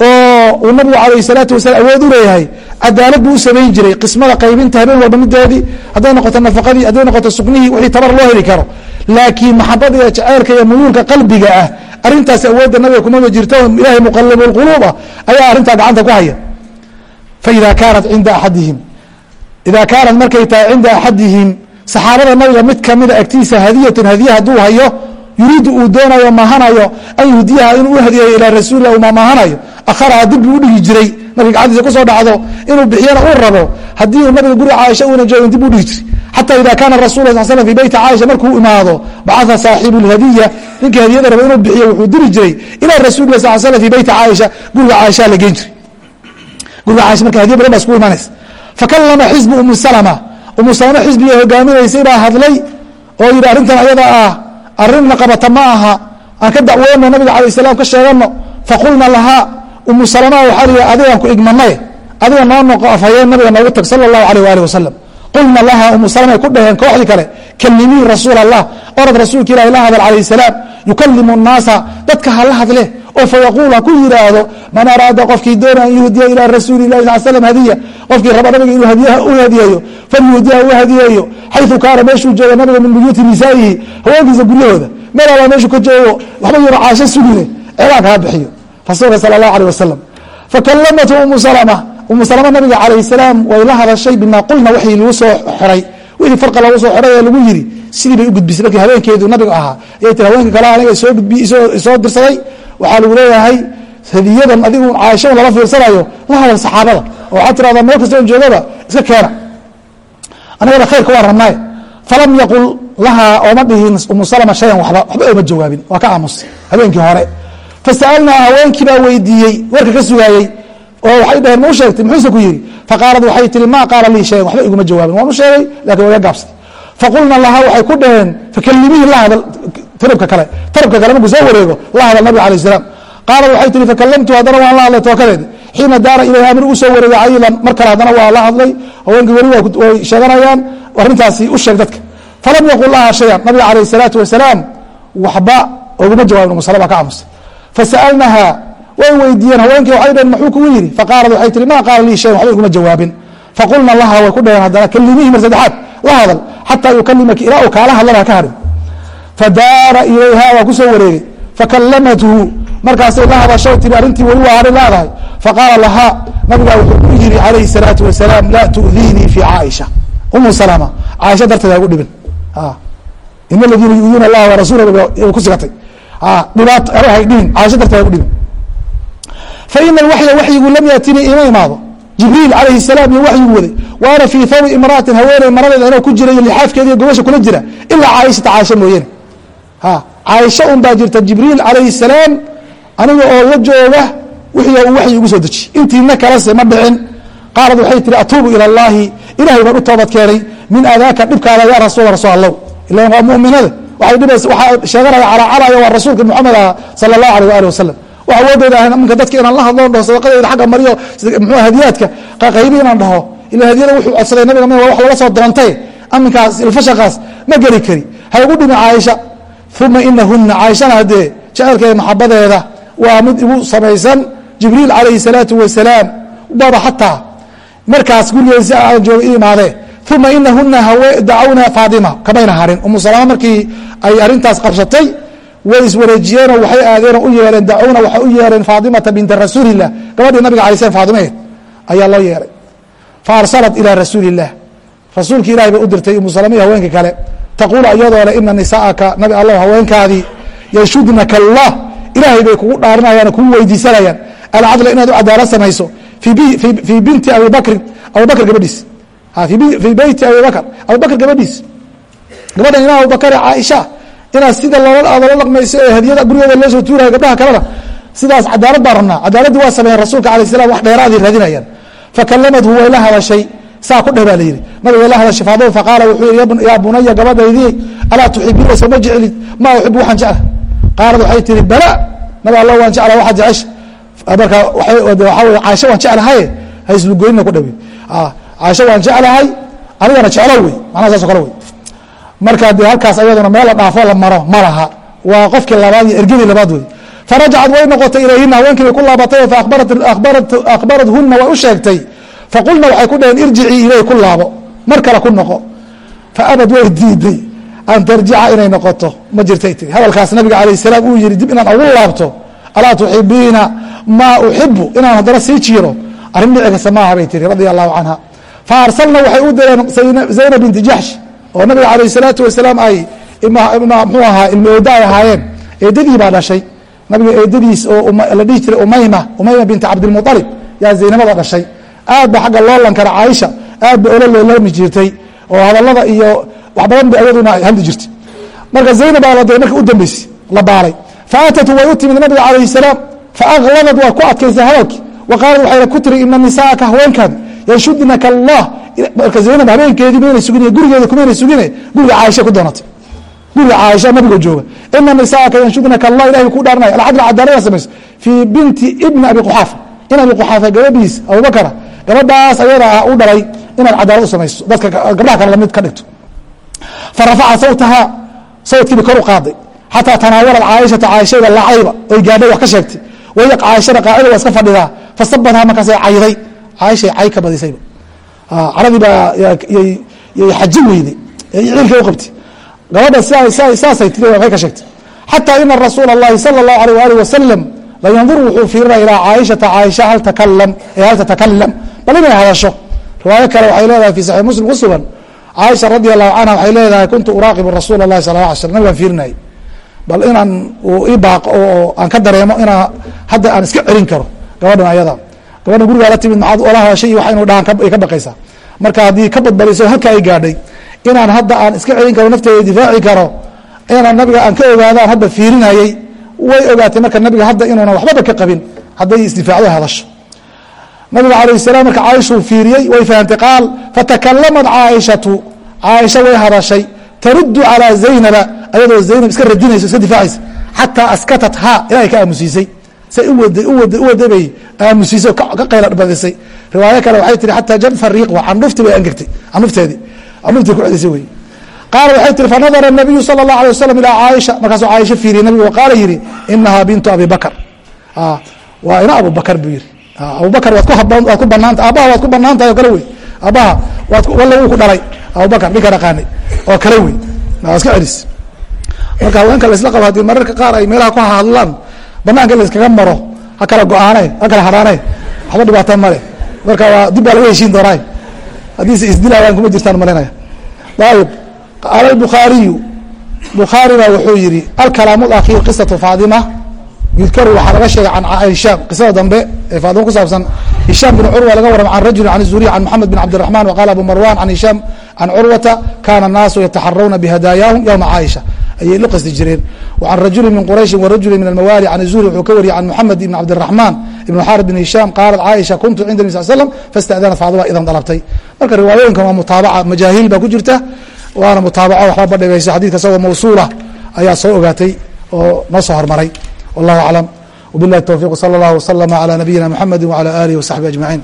oo uu nabigu alayh salaatu wasalaam awood u leeyahay cadaalad buu u samayn jiray qismada qaybinta habeen walba midoodii hadday noqoto nafaqadii hadday noqoto sugnihii wixii tabar loo heli karo. Laakiin maxabada iyo jaceylka iyo muyuulka qalbiga ah arintaas awoodda nabiga kumaba jirto ilahay muqalib اlquluub ah ayaa arrintaa gacanta ku haya. Faida kaanat cinda axadihim ida kaanat markay tahay cinda axadihim saxaabada nabiga mid kamida agtiisa hadiyatun hadiya hadduu hayo yuriidu uu doonayo mahanayo an yuhdiyaha inuu u hadiyeeyo ilaa rasuulilah uma mahanayo akharaha dib buu udhigi jiray. Markay gacantiisa ku soo dhacdo inuu bixiyana uu rabo haddii uu nabiga guriga caaisha uuna joogin dib u dhigi jiray. Xata ida kaana rasul sal slam fi beyti caaisha markuu imaado bacaa saaxibu lhadiya ninkii hadiyada raba inuu bixiyo wuxuu diri jiray ilaa rasulilah sal slam fi beyti caaisha guriga caaisha la geen jiray. Guriga caaisha marka hadiya badan baa isku imaanaysa fakalama xisbu umu salama. Umu salama xisbiga hogaaminaysay baa hadlay oo yidhi arrintan ayada ah arrin la qabata ma aha. Aan ka dacweyno nabiga alayh salaam ka sheegano. Faqulna lahaa umu salama waxaa lihi adigaan ku igmanaye adiga noo noqo afhayeen nabiga noogu tag sala allahu alayh waali wasalam qulna laha umu salmay ku dhaheen kooxdii kale kalimii rasuul allah orad rasuulka ilahi la hadal calayh salaam yukalimu nnaasa dadka hala hadle oo fayaquul ha ku yidhaahdo man araada qofkii doona an yuhdiya ilaa rasuuli lahi sal slam hadiya qofkii raba nabiga inuu u hadiyeeyo falyuhdiya u hadiyeeyo xayu kaana meeshuu jooga nabiga min buyuuti nisaa'ihi haweenkiisa guryahooda meel alaa meeshuu ka joogo waxba yaro caasho sugine ceebaanka ha bixiyo rasuulka sala allahu alيh wasalam fakalamatu umu salma umu salma nabiga calayh salaam way la hadashay bima qulna wixii lagu soo xoray. Wixii farqa lagu soo xoray ee lagu yiri sidii bay u gudbisay. Markii habeenkeedu nabiga ahaa ayay tiri haweenka kale aniga soo gudbi soo dirsaday waxaa lagu leeyahay hadiyadan adigu caaishadan lala fiirsanayo la hadal saxaabada. Oo waxaad tirahdaa meel kasta joogaba iska keena. Anagana khayrka waan rabnaaye falam yaqul lahaa ooma dhihin umu salma shayan waba waxba ooma jawaabin. Waa ka aamusay habeenkii hore fasa'alnaa haweenkii baa weydiiyey warka ka sugaayey oo waxay dhaheen ma u sheegtay muxuuse ku yidhi faqaalad waxay tihi maa qaala lii shayan waxba iguma jawaabin waan u sheegay laakiin waa iga faqulna lahaa waxay ku dhaheen fakalimihi la hadal tarabka kale tarabka kale markuu soo wareego la hadal nabig alayh salaam qaalad waxay tihi fakalamtu haddana waan la hadlay tookadeed xiina daara ilayha amir soo wareegay cayilan mar kale haddana waa la hadlay haweenkii weli way sheeganayaan arrintaasi u sheeg dadka falam yaqul laha shayan nabiga calayh salaatu wasalaam waxba oguma jawaabin umu salama ka aamusay fasa'alnaha way weydiiyeen haweenkii waxay dhaheen maxuu kugu yidhi faqaalad waxay tihi ma qaala lii shayan waxba iguma jawaabin faqulna laha way ku dhaheen haddana kalimihi mar saddexaad la hadal xataa yukalimaki ilaa uu kaala hadlana ka harin fadaara ilayha waa ku soo wareegay fakalamathu markaasay la hadasho tiri arrintii weli waa harin leedahay faqaala lahaa nabigaa wuxuu ku yidhi calayhi salaatu wasalaam laa tu'diinii fi caaisha umu salama caaisha darteed ha gu dhibin in aladiina yu'duuna allaha warasuulahu ku sigatay dhibaato hay dhihin. Caaisha darteed ha gu dhibin faina alwaxya waxyigu lam yaatini ima imaado. Jibriil calayhi salaam iyo waxyigu waday waana fii hawi imraatin haweeney maradeeda anoo ku jira iyo lixaafkeeda iyo gobasha kula jira. Ilaa caaishata caaisha mooyane caaisha un baa jirta jibriil calayhi salaam aniga oo la jooga wixii uu waxyi ugu soo dejiy intiina kalese ma dhicin. Qaalad waxay tihi atuubu ila allahi ilahay baan u toobad keenay. Min aadaaka dhibkaada yaa rasuul rasuul allow ilan waa muminada sheeganaya calaacalaya waa rasuulka moxamed aha sala allahu alيh waali wasalam wax awoodeyda ahayn minka dadka inaan la hadloon dhaho sadaqadeeda agga mariyo mxua hadiyaadka qaybi inaan dhaho ila hadiyada wuxuu codsaday nabiga m wax lala soo doontay aminkaas ilfashaqaas ma geli kari. Ha ugu dhimi caaisha. Uma inahuna caaishana haddee jaceelkeeda maxabadeeda waa mid igu samaysan jibriil calayhi salaatu wasalaam baba xataa markaas gurigeesi aan jooga i uma inahuna dacawna faatima kamayna harin umu salama markii ay arintaas qabsatay way iswareejiyeenoo waxay aadeenoo u yeereen dacuna waxay u yeereen faatimata binta rasuulilah gabadhii nabiga alay slam faatimaheed ayaa loo yeeray. Fa arsalat ilaa rasuuli illah rasuulki ilahi bay u dirtay umu salama iyo haweenka kale. Taquulu iyadoo le ina nisaaka nabi allah haweenkaadii yanshudnaka allah. Ilaahay bay kugu dhaarinayaan kugu weydiisanayaan. Alcadla inaad u cadaalad samayso fii binti abi bakrin abubakr gabadhiis fii beyti abi bakr abubakr gabadhiis. Gabadhan ina abubakare caaisha inaad sida loola dhaqmayso ee hadiyada gurigeeda loo soo tuuraya gabdhaha kalena sidaas cadaalad baan rabnaa. Cadaaladii waa sameeyeen rasuulka alay slam wax dheeraadii raadinayaan fakalamadhu way la hadashay saa ku dheh baa layidhi nabig way la hadashay faaduma faqaala wuxuu yihi yaa bunaya gabadhaydii alaa tuxibiina sooma jeclid maa uxibu waxaan jecla qaalad waxay tihi bala nabi alla waan jecla waxaad jecesha marka waxaa wey caaisha waan jeclahaye ha islugoynina ku dhawe caaisha waan jeclahay anigana jeclo wey macnaha saas o kale wey marka dee halkaas ayaduna meel la dhaafo la maro ma laha. Waa qofkii labaad iyo ergadii labaad wey farajacad way noqotay ilayhina haweenkii bay ku laabatay faahbarathuna way u sheegtay. Faqulna waxay ku dhaheen irjicii iley ku laabo. Mar kale ku noqo. Faabad way diiday an tarjica inay noqoto. Ma jirtay tii hadalkaas nabiga alayh salaam uu yihi dib inaan ugu laabto alaa tuxibiina maa uxibu inaan haddana sii jiiro arrin dhicigasa maaha bay tiri radia allahu canha fa arsalna waxay u direen zaynab binti jaxsh oo nabiga alayh salaatu wasalaam ay mxuu ahaa ilmo eeda ay ahaayeen eedadii baa dhashay nabiga eedadiis oo la dhihi jiray umayma umayma binti cabdilmualib yaa zaynabada dhashay aad ba agga loo lankara caaisha aad ba ola loolami jirtay oo hadalada iyo wax badan ba ayaduna hadli jirtay marka zaynab baa de marka u dambeysay la baalay faatatu way u timid nabiga calayh salaam faakladad waa ku adkaysay hadalkii wa qaalad ku tiri ina nisaaka haweenkaad yanshudnaka allah. Marka zaynab habeenkeedii mayna sugin gurigeeda kumayna sugine. Guriga caaisha ku doonatay guriga caaisha nabigoo jooga ina nisaaka yanshudnaka allah ilahay ku dhaaranaya alcadl cadaalada samayso fii binti ibni abi quxaafa in abi quxaafa gabadhiis abubakara gabadhaas ayada ah u dhalay inaad cadaalad u samayso dadka gabdhaha kale la mid ka dhigto. Farafaca sawtaha sawdkiiba kor u qaaday. Xataa tanaawalad caaishata caaishada lacayba. Oy gaadhay wax ka sheegtay. Waya caaishada qaacida waa iska fadhidaa. Fasabadhaa markaasay cayday caaishay cay ka badisayba caradii baa yay xajin weyday ciilka u qabtay gabadha saasay tiri waxay ka sheegtay xataa ina rasuula اllahi salى اllahu alيh alih wasalam layandur wuxuu fiirinaya ilaa caaishata caaisha hal takalam hal tatakalam bal inay hadasho riwaayo kale waxay leedahay fi saxix muslim ku sugan caaisha radi allahu canha waxay leedahay kuntu uraaqibu rasuula اlahi sal la alay slam nabigaan fiirinayay bal inaan uu i baaqo oo aan ka dareemo inaa hadda aan iska celin karo gabadhan ayada gabadhan gurigaa la timid maxaad ola hadashay iyo wax inu dhahan ay ka baqaysaa marka haddii ka badbadiso halka ay gaadhay inaan hadda aan iska celin karo nafteeda difaaci karo inaan nabiga aan ka ogaadaan hadda fiirinayey way ogaatay marka nabiga hadda inuuna waxbaba ka qabin hadday isdifaacdo hadasho nabiga alayh salam marka caaishuu fiiriyey way fahamtay qaal fatakalamad caaishatu. Caaisha way hadashay taruddu calaa zaynaba ayadoo zaynab iska radinayso iska difaacaysa xataa askatat ha ilaa ay ka aamusiisay say uwadabay aamusiisay ka qayladbadisay riwaayo kale waxay tihi xataa jan fariiq candhufti bay angegtay candhufteedii candhuftii ku cedisay wey. Qaala waxay tihi fanadara nabiyu sala allahu alay wasalam ilaa caaisha. Markaasuu caaisha fiiriyay nabigu qaala yihi inahaa bintu abi bakar. Ah, waa ina abu bakar buu yihi ah, abu bakar waad ku banaanta aabaha waad ku banaan oo kale wey. Aabaha walla wuu ku dhalay. Abu ninka dhaqaanay oo kale wey. Iska celis. Marka haweenka laisla qabo haddii mararka qaar ay meelaha ku hahadlaan banaanka laiskaga maro ha kala go'aane ha kala haraane waxba dhibaata male marka waa dib baa laga heshiin doonaa haddiise isdilaayaan kuma jirtaan malinaya ayib qaala bukhaariyu. Bukhaari baa wuxuu yihi alkalaamu akhir qisatu faadima. Yudkaru waxaa laga sheegay can hishaam qisada dambe ee faadima ku saabsan hishaam bin curwa laga warrama can rajuli can zuriy can moxamed bin cabdiraxman waqala abu marwan can hishaam can curwata kana الnaasu yataxarawna bihadaayaahum ywma caaisha ayay la qasdi jireen وcan rajuli min qurayشhi warajuli min almawali can zuri wuxuu ka wariyey can moxamed ibn cabdiraxman ibn xaarib bin hishaam qaalat caaisha kuntu cinda nabi sal slam faاsta'danat faadima idan dalabtay marka riwaayooyinkan waa mutaabaca majaahiil baa ku jirta waana mutaabaco waxba badhibayso xadidka isagoo mawsuula ayaa soo ogaatay oo noo soo hormaray wallahu aclam wbilahi towfiq salى اllah wslama عlى nabiyina mxamedi wعalى alih وsaxbi aجmaعin